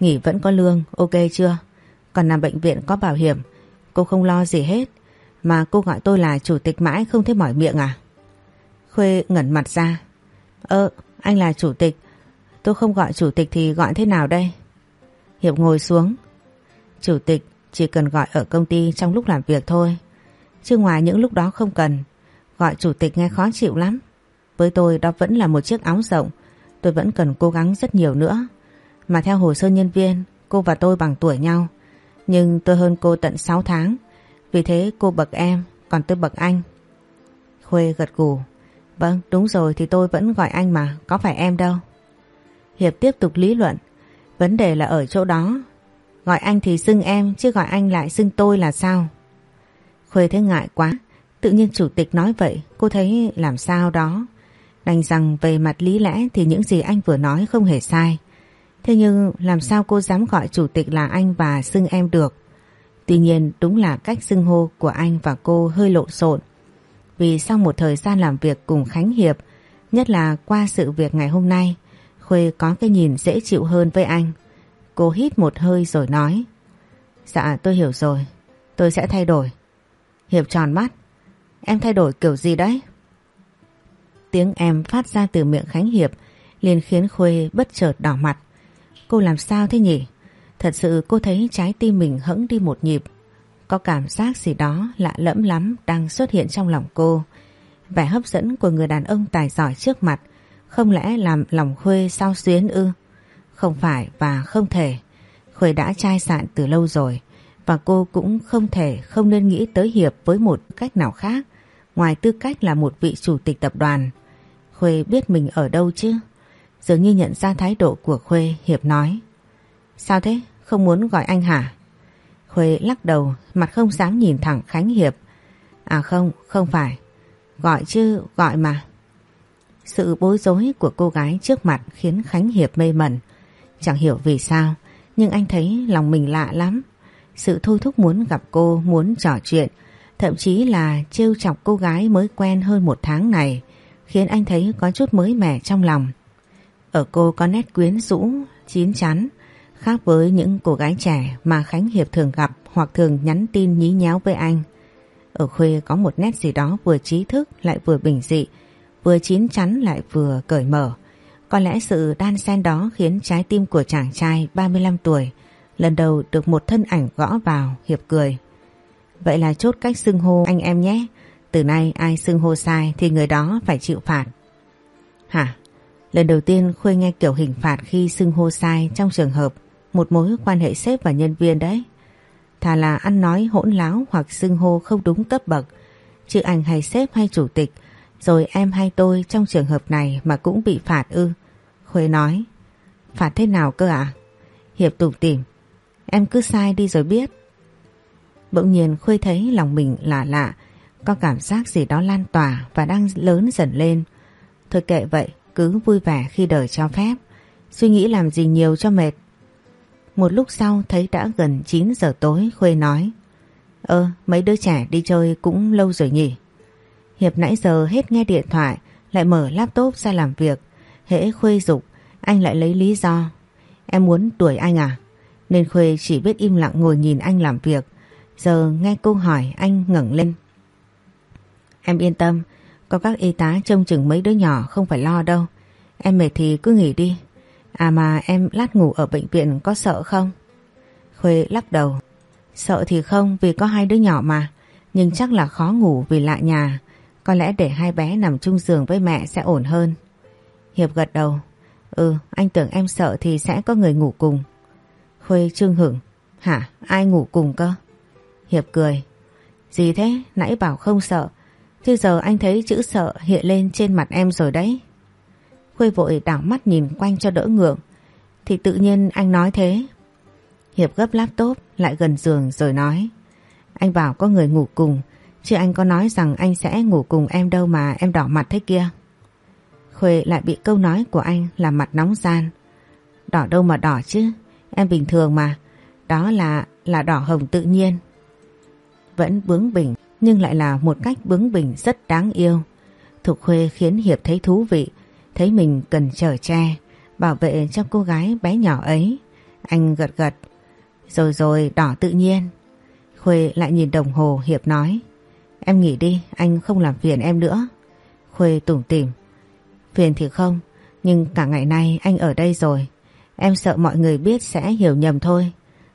Nghỉ vẫn có lương, ok chưa? Còn nằm bệnh viện có bảo hiểm. Cô không lo gì hết. Mà cô gọi tôi là chủ tịch mãi không thấy mỏi miệng à? Khuê ngẩn mặt ra. Ơ, anh là chủ tịch. Tôi không gọi chủ tịch thì gọi thế nào đây? Hiệp ngồi xuống. Chủ tịch chỉ cần gọi ở công ty trong lúc làm việc thôi. Chứ ngoài những lúc đó không cần. Gọi chủ tịch nghe khó chịu lắm. Với tôi đó vẫn là một chiếc áo rộng. Tôi vẫn cần cố gắng rất nhiều nữa. Mà theo hồ sơ nhân viên, cô và tôi bằng tuổi nhau. Nhưng tôi hơn cô tận 6 tháng. Vì thế cô bậc em, còn tôi bậc anh. Khuê gật gù. Vâng, đúng rồi thì tôi vẫn gọi anh mà, có phải em đâu. Hiệp tiếp tục lý luận. Vấn đề là ở chỗ đó. Gọi anh thì xưng em, chứ gọi anh lại xưng tôi là sao? Khuê thấy ngại quá. Tự nhiên chủ tịch nói vậy, cô thấy làm sao đó. Đành rằng về mặt lý lẽ thì những gì anh vừa nói không hề sai. Thế nhưng làm sao cô dám gọi chủ tịch là anh và xưng em được? Tuy nhiên đúng là cách xưng hô của anh và cô hơi lộn xộn. Vì sau một thời gian làm việc cùng Khánh Hiệp, nhất là qua sự việc ngày hôm nay, Khuê có cái nhìn dễ chịu hơn với anh. Cô hít một hơi rồi nói Dạ tôi hiểu rồi, tôi sẽ thay đổi. Hiệp tròn mắt, em thay đổi kiểu gì đấy? Tiếng em phát ra từ miệng Khánh Hiệp liền khiến Khuê bất chợt đỏ mặt. Cô làm sao thế nhỉ? Thật sự cô thấy trái tim mình hững đi một nhịp. Có cảm giác gì đó lạ lẫm lắm đang xuất hiện trong lòng cô. Vẻ hấp dẫn của người đàn ông tài giỏi trước mặt không lẽ làm lòng Khuê sao xuyến ư? Không phải và không thể. Khuê đã chai sạn từ lâu rồi và cô cũng không thể không nên nghĩ tới Hiệp với một cách nào khác ngoài tư cách là một vị chủ tịch tập đoàn. Khuê biết mình ở đâu chứ? Dường như nhận ra thái độ của Khuê, Hiệp nói. Sao thế? Không muốn gọi anh hả? Khuê lắc đầu, mặt không dám nhìn thẳng Khánh Hiệp. À không, không phải. Gọi chứ, gọi mà. Sự bối rối của cô gái trước mặt khiến Khánh Hiệp mê mẩn. Chẳng hiểu vì sao, nhưng anh thấy lòng mình lạ lắm. Sự thôi thúc muốn gặp cô, muốn trò chuyện, thậm chí là trêu chọc cô gái mới quen hơn một tháng này, khiến anh thấy có chút mới mẻ trong lòng. Ở cô có nét quyến rũ, chín chắn, khác với những cô gái trẻ mà Khánh Hiệp thường gặp hoặc thường nhắn tin nhí nháo với anh. Ở Khuê có một nét gì đó vừa trí thức lại vừa bình dị, vừa chín chắn lại vừa cởi mở. Có lẽ sự đan xen đó khiến trái tim của chàng trai 35 tuổi lần đầu được một thân ảnh gõ vào, Hiệp cười. Vậy là chốt cách xưng hô anh em nhé. Từ nay ai xưng hô sai thì người đó phải chịu phạt. Hả? Lần đầu tiên Khuê nghe kiểu hình phạt khi xưng hô sai trong trường hợp một mối quan hệ sếp và nhân viên đấy. Thà là ăn nói hỗn láo hoặc xưng hô không đúng cấp bậc, chứ anh hay sếp hay chủ tịch, rồi em hay tôi trong trường hợp này mà cũng bị phạt ư. Khuê nói, phạt thế nào cơ ạ? À? Hiệp tủm tỉm, em cứ sai đi rồi biết. Bỗng nhiên Khuê thấy lòng mình lạ lạ, có cảm giác gì đó lan tỏa và đang lớn dần lên. Thôi kệ vậy, cứ vui vẻ khi đời cho phép. Suy nghĩ làm gì nhiều cho mệt. Một lúc sau thấy đã gần 9 giờ tối Khuê nói Ơ mấy đứa trẻ đi chơi cũng lâu rồi nhỉ Hiệp nãy giờ hết nghe điện thoại Lại mở laptop ra làm việc Hễ Khuê dục, Anh lại lấy lý do Em muốn đuổi anh à Nên Khuê chỉ biết im lặng ngồi nhìn anh làm việc Giờ nghe câu hỏi, anh ngẩng lên Em yên tâm, Có các y tá trông chừng mấy đứa nhỏ không phải lo đâu. Em mệt thì cứ nghỉ đi. À mà em lát ngủ ở bệnh viện có sợ không? Khuê lắc đầu. Sợ thì không, vì có hai đứa nhỏ mà. Nhưng chắc là khó ngủ vì lạ nhà. Có lẽ để hai bé nằm chung giường với mẹ sẽ ổn hơn. Hiệp gật đầu. Ừ, anh tưởng em sợ thì sẽ có người ngủ cùng. Khuê trương hửng. Hả? Ai ngủ cùng cơ? Hiệp cười. Gì thế? Nãy bảo không sợ. Thế giờ anh thấy chữ sợ hiện lên trên mặt em rồi đấy. Khuê vội đảo mắt nhìn quanh cho đỡ ngượng. Thì tự nhiên anh nói thế. Hiệp gấp laptop lại gần giường rồi nói. Anh bảo có người ngủ cùng. Chứ anh có nói rằng anh sẽ ngủ cùng em đâu mà em đỏ mặt thế kia. Khuê lại bị câu nói của anh làm mặt nóng gian. Đỏ đâu mà đỏ chứ. Em bình thường mà. Đó là là đỏ hồng tự nhiên. Vẫn bướng bỉnh nhưng lại là một cách bướng bỉnh rất đáng yêu. Thục Khuê khiến Hiệp thấy thú vị, thấy mình cần chở che, bảo vệ cho cô gái bé nhỏ ấy. Anh gật gật. Rồi rồi, đỏ tự nhiên. Khuê lại nhìn đồng hồ Hiệp nói. Em nghỉ đi, anh không làm phiền em nữa. Khuê tủm tỉm. Phiền thì không, nhưng cả ngày nay anh ở đây rồi. Em sợ mọi người biết sẽ hiểu nhầm thôi.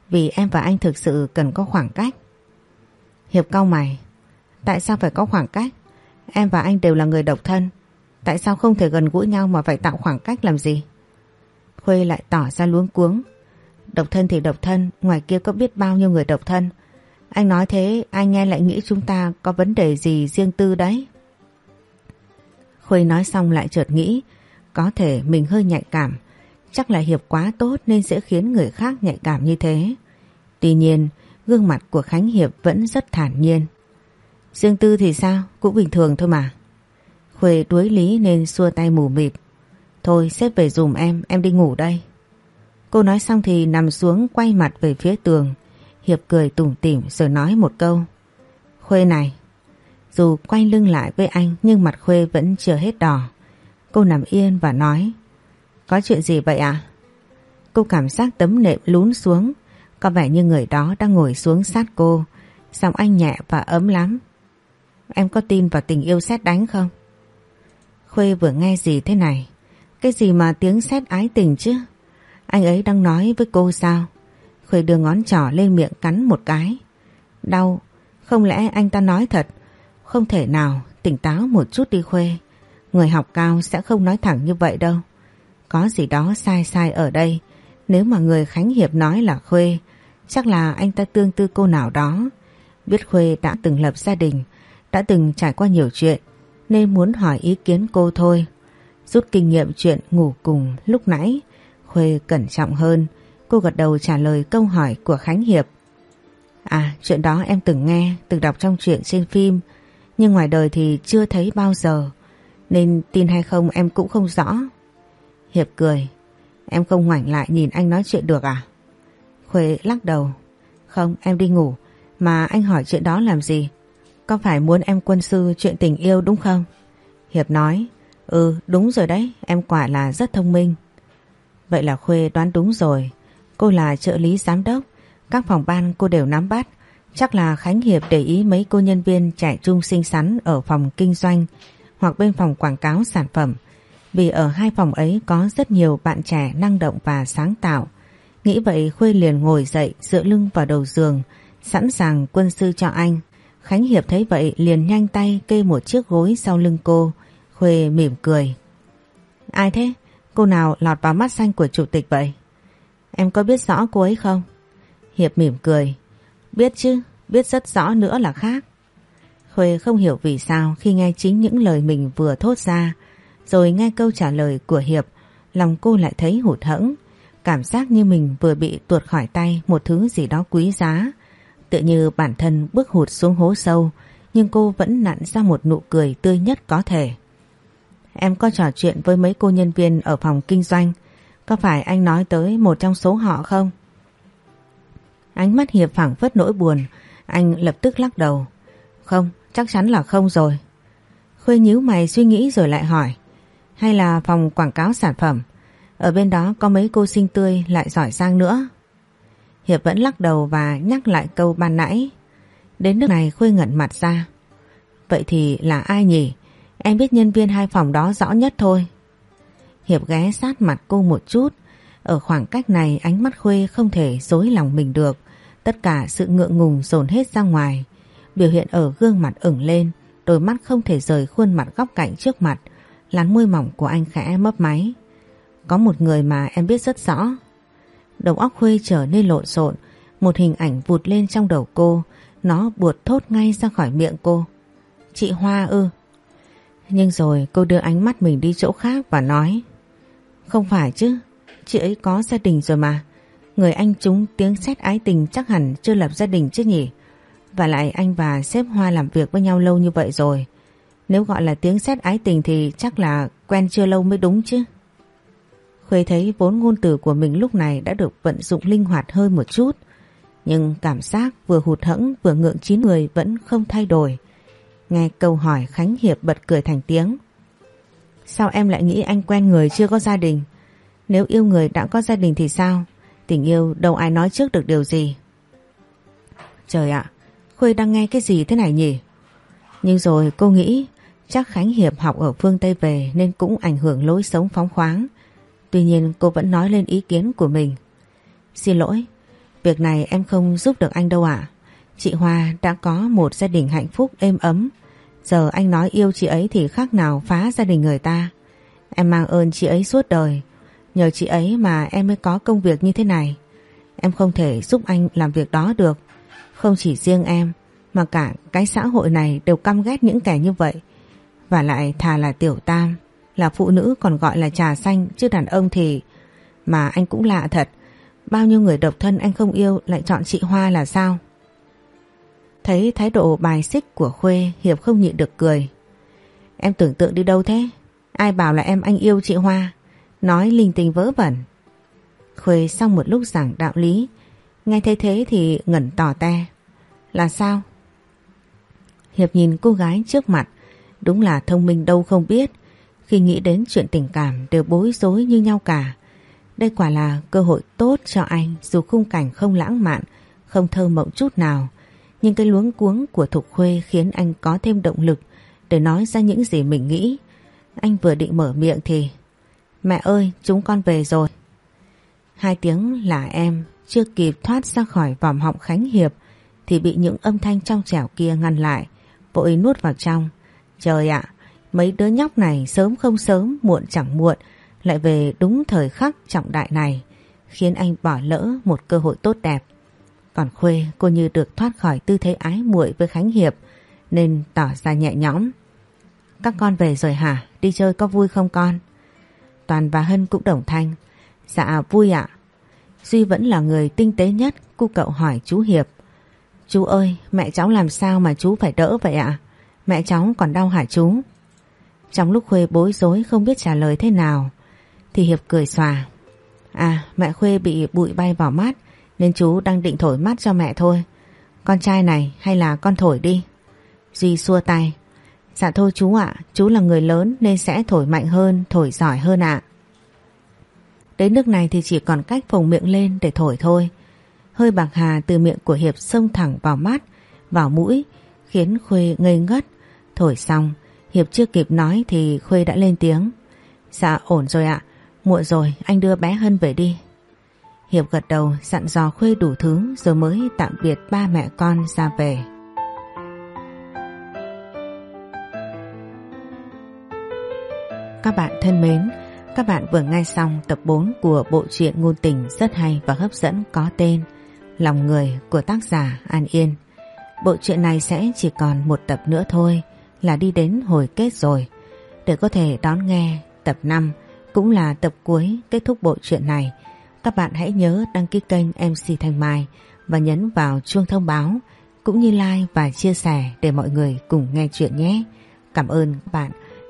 Vì em và anh thực sự cần có khoảng cách. Hiệp cao mày. Tại sao phải có khoảng cách? Em và anh đều là người độc thân. Tại sao không thể gần gũi nhau mà phải tạo khoảng cách làm gì? Khuê lại tỏ ra luống cuống. Độc thân thì độc thân, ngoài kia có biết bao nhiêu người độc thân. Anh nói thế, anh nghe lại nghĩ chúng ta có vấn đề gì riêng tư đấy. Khuê nói xong lại chợt nghĩ, có thể mình hơi nhạy cảm. Chắc là Hiệp quá tốt nên sẽ khiến người khác nhạy cảm như thế. Tuy nhiên, gương mặt của Khánh Hiệp vẫn rất thản nhiên. Dương tư thì sao? Cũng bình thường thôi mà. Khuê đuối lý nên xua tay mù mịt. Thôi xếp về dùm em, em đi ngủ đây. Cô nói xong thì nằm xuống quay mặt về phía tường. Hiệp cười tủm tỉm rồi nói một câu. Khuê này. Dù quay lưng lại với anh nhưng mặt Khuê vẫn chưa hết đỏ. Cô nằm yên và nói. Có chuyện gì vậy ạ? À? Cô cảm giác tấm nệm lún xuống. Có vẻ như người đó đang ngồi xuống sát cô. Giọng anh nhẹ và ấm lắm. Em có tin vào tình yêu xét đánh không? Khuê vừa nghe gì thế này? Cái gì mà tiếng xét ái tình chứ? Anh ấy đang nói với cô sao? Khuê đưa ngón trỏ lên miệng cắn một cái. Đau, không lẽ anh ta nói thật? Không thể nào, tỉnh táo một chút đi Khuê. Người học cao sẽ không nói thẳng như vậy đâu. Có gì đó sai sai ở đây. Nếu mà người Khánh Hiệp nói là Khuê, chắc là anh ta tương tư cô nào đó. Biết Khuê đã từng lập gia đình, đã từng trải qua nhiều chuyện nên muốn hỏi ý kiến cô thôi. Rút kinh nghiệm chuyện ngủ cùng lúc nãy, Khuê cẩn trọng hơn, cô gật đầu trả lời câu hỏi của Khánh Hiệp. À, chuyện đó em từng nghe, từng đọc trong chuyện trên phim, nhưng ngoài đời thì chưa thấy bao giờ, nên tin hay không em cũng không rõ. Hiệp cười, em không ngoảnh lại nhìn anh nói chuyện được à? Khuê lắc đầu, không em đi ngủ, mà anh hỏi chuyện đó làm gì? Có phải muốn em quân sư chuyện tình yêu đúng không? Hiệp nói, ừ đúng rồi đấy, em quả là rất thông minh. Vậy là Khuê đoán đúng rồi, cô là trợ lý giám đốc, các phòng ban cô đều nắm bắt. Chắc là Khánh Hiệp để ý mấy cô nhân viên trẻ trung xinh xắn ở phòng kinh doanh hoặc bên phòng quảng cáo sản phẩm. Vì ở hai phòng ấy có rất nhiều bạn trẻ năng động và sáng tạo. Nghĩ vậy Khuê liền ngồi dậy dựa lưng vào đầu giường, sẵn sàng quân sư cho anh. Khánh Hiệp thấy vậy liền nhanh tay kê một chiếc gối sau lưng cô. Khuê mỉm cười. Ai thế? Cô nào lọt vào mắt xanh của chủ tịch vậy? Em có biết rõ cô ấy không? Hiệp mỉm cười. Biết chứ, biết rất rõ nữa là khác. Khuê không hiểu vì sao khi nghe chính những lời mình vừa thốt ra, rồi nghe câu trả lời của Hiệp, lòng cô lại thấy hụt hẫng, cảm giác như mình vừa bị tuột khỏi tay một thứ gì đó quý giá, Tự như bản thân bước hụt xuống hố sâu nhưng cô vẫn nặn ra một nụ cười tươi nhất có thể. Em có trò chuyện với mấy cô nhân viên ở phòng kinh doanh có phải anh nói tới một trong số họ không? Ánh mắt Hiệp phẳng phất nỗi buồn anh lập tức lắc đầu. Không, chắc chắn là không rồi. Khuê nhíu mày suy nghĩ rồi lại hỏi. Hay là phòng quảng cáo sản phẩm? Ở bên đó có mấy cô sinh tươi lại giỏi giang nữa. Hiệp vẫn lắc đầu và nhắc lại câu ban nãy. Đến nước này Khuê ngẩn mặt ra. Vậy thì là ai nhỉ? Em biết nhân viên hai phòng đó rõ nhất thôi. Hiệp ghé sát mặt cô một chút. Ở khoảng cách này ánh mắt Khuê không thể dối lòng mình được. Tất cả sự ngượng ngùng dồn hết ra ngoài. Biểu hiện ở gương mặt ửng lên. Đôi mắt không thể rời khuôn mặt góc cạnh trước mặt. Lán môi mỏng của anh khẽ mấp máy. Có một người mà em biết rất rõ. Đầu óc Khuê trở nên lộn xộn. Một hình ảnh vụt lên trong đầu cô. Nó buột thốt ngay ra khỏi miệng cô. Chị Hoa ư? Nhưng rồi cô đưa ánh mắt mình đi chỗ khác và nói Không phải chứ, chị ấy có gia đình rồi mà. Người anh chúng tiếng xét ái tình chắc hẳn chưa lập gia đình chứ nhỉ. Và lại anh và sếp Hoa làm việc với nhau lâu như vậy rồi. Nếu gọi là tiếng xét ái tình thì chắc là quen chưa lâu mới đúng chứ. Khuê thấy vốn ngôn từ của mình lúc này đã được vận dụng linh hoạt hơn một chút. Nhưng cảm giác vừa hụt hẫng vừa ngượng chín người vẫn không thay đổi. Nghe câu hỏi Khánh Hiệp bật cười thành tiếng. Sao em lại nghĩ anh quen người chưa có gia đình? Nếu yêu người đã có gia đình thì sao? Tình yêu đâu ai nói trước được điều gì. Trời ạ, Khuê đang nghe cái gì thế này nhỉ? Nhưng rồi cô nghĩ chắc Khánh Hiệp học ở phương Tây về nên cũng ảnh hưởng lối sống phóng khoáng. Tuy nhiên cô vẫn nói lên ý kiến của mình. Xin lỗi, việc này em không giúp được anh đâu ạ. Chị Hoa đã có một gia đình hạnh phúc êm ấm. Giờ anh nói yêu chị ấy thì khác nào phá gia đình người ta. Em mang ơn chị ấy suốt đời. Nhờ chị ấy mà em mới có công việc như thế này. Em không thể giúp anh làm việc đó được. Không chỉ riêng em, mà cả cái xã hội này đều căm ghét những kẻ như vậy. Và lại thà là tiểu tam, là phụ nữ còn gọi là trà xanh chứ đàn ông thì... Mà anh cũng lạ thật, bao nhiêu người độc thân anh không yêu lại chọn chị Hoa là sao? Thấy thái độ bài xích của Khuê Hiệp không nhịn được cười. Em tưởng tượng đi đâu thế? Ai bảo là em anh yêu chị Hoa? Nói linh tinh vớ vẩn. Khuê sau một lúc giảng đạo lý, Nghe thấy thế thì ngẩn tỏ te Là sao? Hiệp nhìn cô gái trước mặt, Đúng là thông minh đâu không biết, Khi nghĩ đến chuyện tình cảm Đều bối rối như nhau cả Đây quả là cơ hội tốt cho anh, Dù khung cảnh không lãng mạn, Không thơ mộng chút nào, Nhưng cái luống cuống của Thục Khuê Khiến anh có thêm động lực Để nói ra những gì mình nghĩ Anh vừa định mở miệng thì Mẹ ơi chúng con về rồi Hai tiếng là em chưa kịp thoát ra khỏi vòng họng Khánh Hiệp thì bị những âm thanh trong trẻo kia ngăn lại, vội nuốt vào trong. Trời ạ, mấy đứa nhóc này sớm không sớm, muộn chẳng muộn, lại về đúng thời khắc trọng đại này, khiến anh bỏ lỡ một cơ hội tốt đẹp. Còn Khuê cô như được thoát khỏi tư thế ái muội với Khánh Hiệp nên tỏ ra nhẹ nhõm. Các con về rồi hả? Đi chơi có vui không con? Toàn và Hân cũng đồng thanh. Dạ vui ạ. Duy vẫn là người tinh tế nhất, cu cậu hỏi chú Hiệp. Chú ơi, mẹ cháu làm sao mà chú phải đỡ vậy ạ? Mẹ cháu còn đau hả chú? Trong lúc Khuê bối rối không biết trả lời thế nào, thì Hiệp cười xòa. À, mẹ Khuê bị bụi bay vào mắt, nên chú đang định thổi mắt cho mẹ thôi. Con trai này hay là con thổi đi? Duy xua tay. Dạ thôi chú ạ, chú là người lớn nên sẽ thổi mạnh hơn, thổi giỏi hơn ạ. Đến nước này thì chỉ còn cách phồng miệng lên để thổi thôi. Hơi bạc hà từ miệng của Hiệp xông thẳng vào mắt, vào mũi, khiến Khuê ngây ngất. Thổi xong, Hiệp chưa kịp nói thì Khuê đã lên tiếng. Dạ ổn rồi ạ, muộn rồi anh đưa bé Hân về đi. Hiệp gật đầu dặn dò Khuê đủ thứ rồi mới tạm biệt ba mẹ con ra về. Các bạn thân mến, các bạn vừa nghe xong tập 4 của bộ truyện ngôn tình rất hay và hấp dẫn có tên Lòng người của tác giả An Yên. Bộ truyện này sẽ chỉ còn một tập nữa thôi là đi đến hồi kết rồi. Để có thể đón nghe tập 5 cũng là tập cuối kết thúc bộ truyện này. Các bạn hãy nhớ đăng ký kênh MC Thanh Mai và nhấn vào chuông thông báo cũng như like và chia sẻ để mọi người cùng nghe chuyện nhé. Cảm ơn các bạn.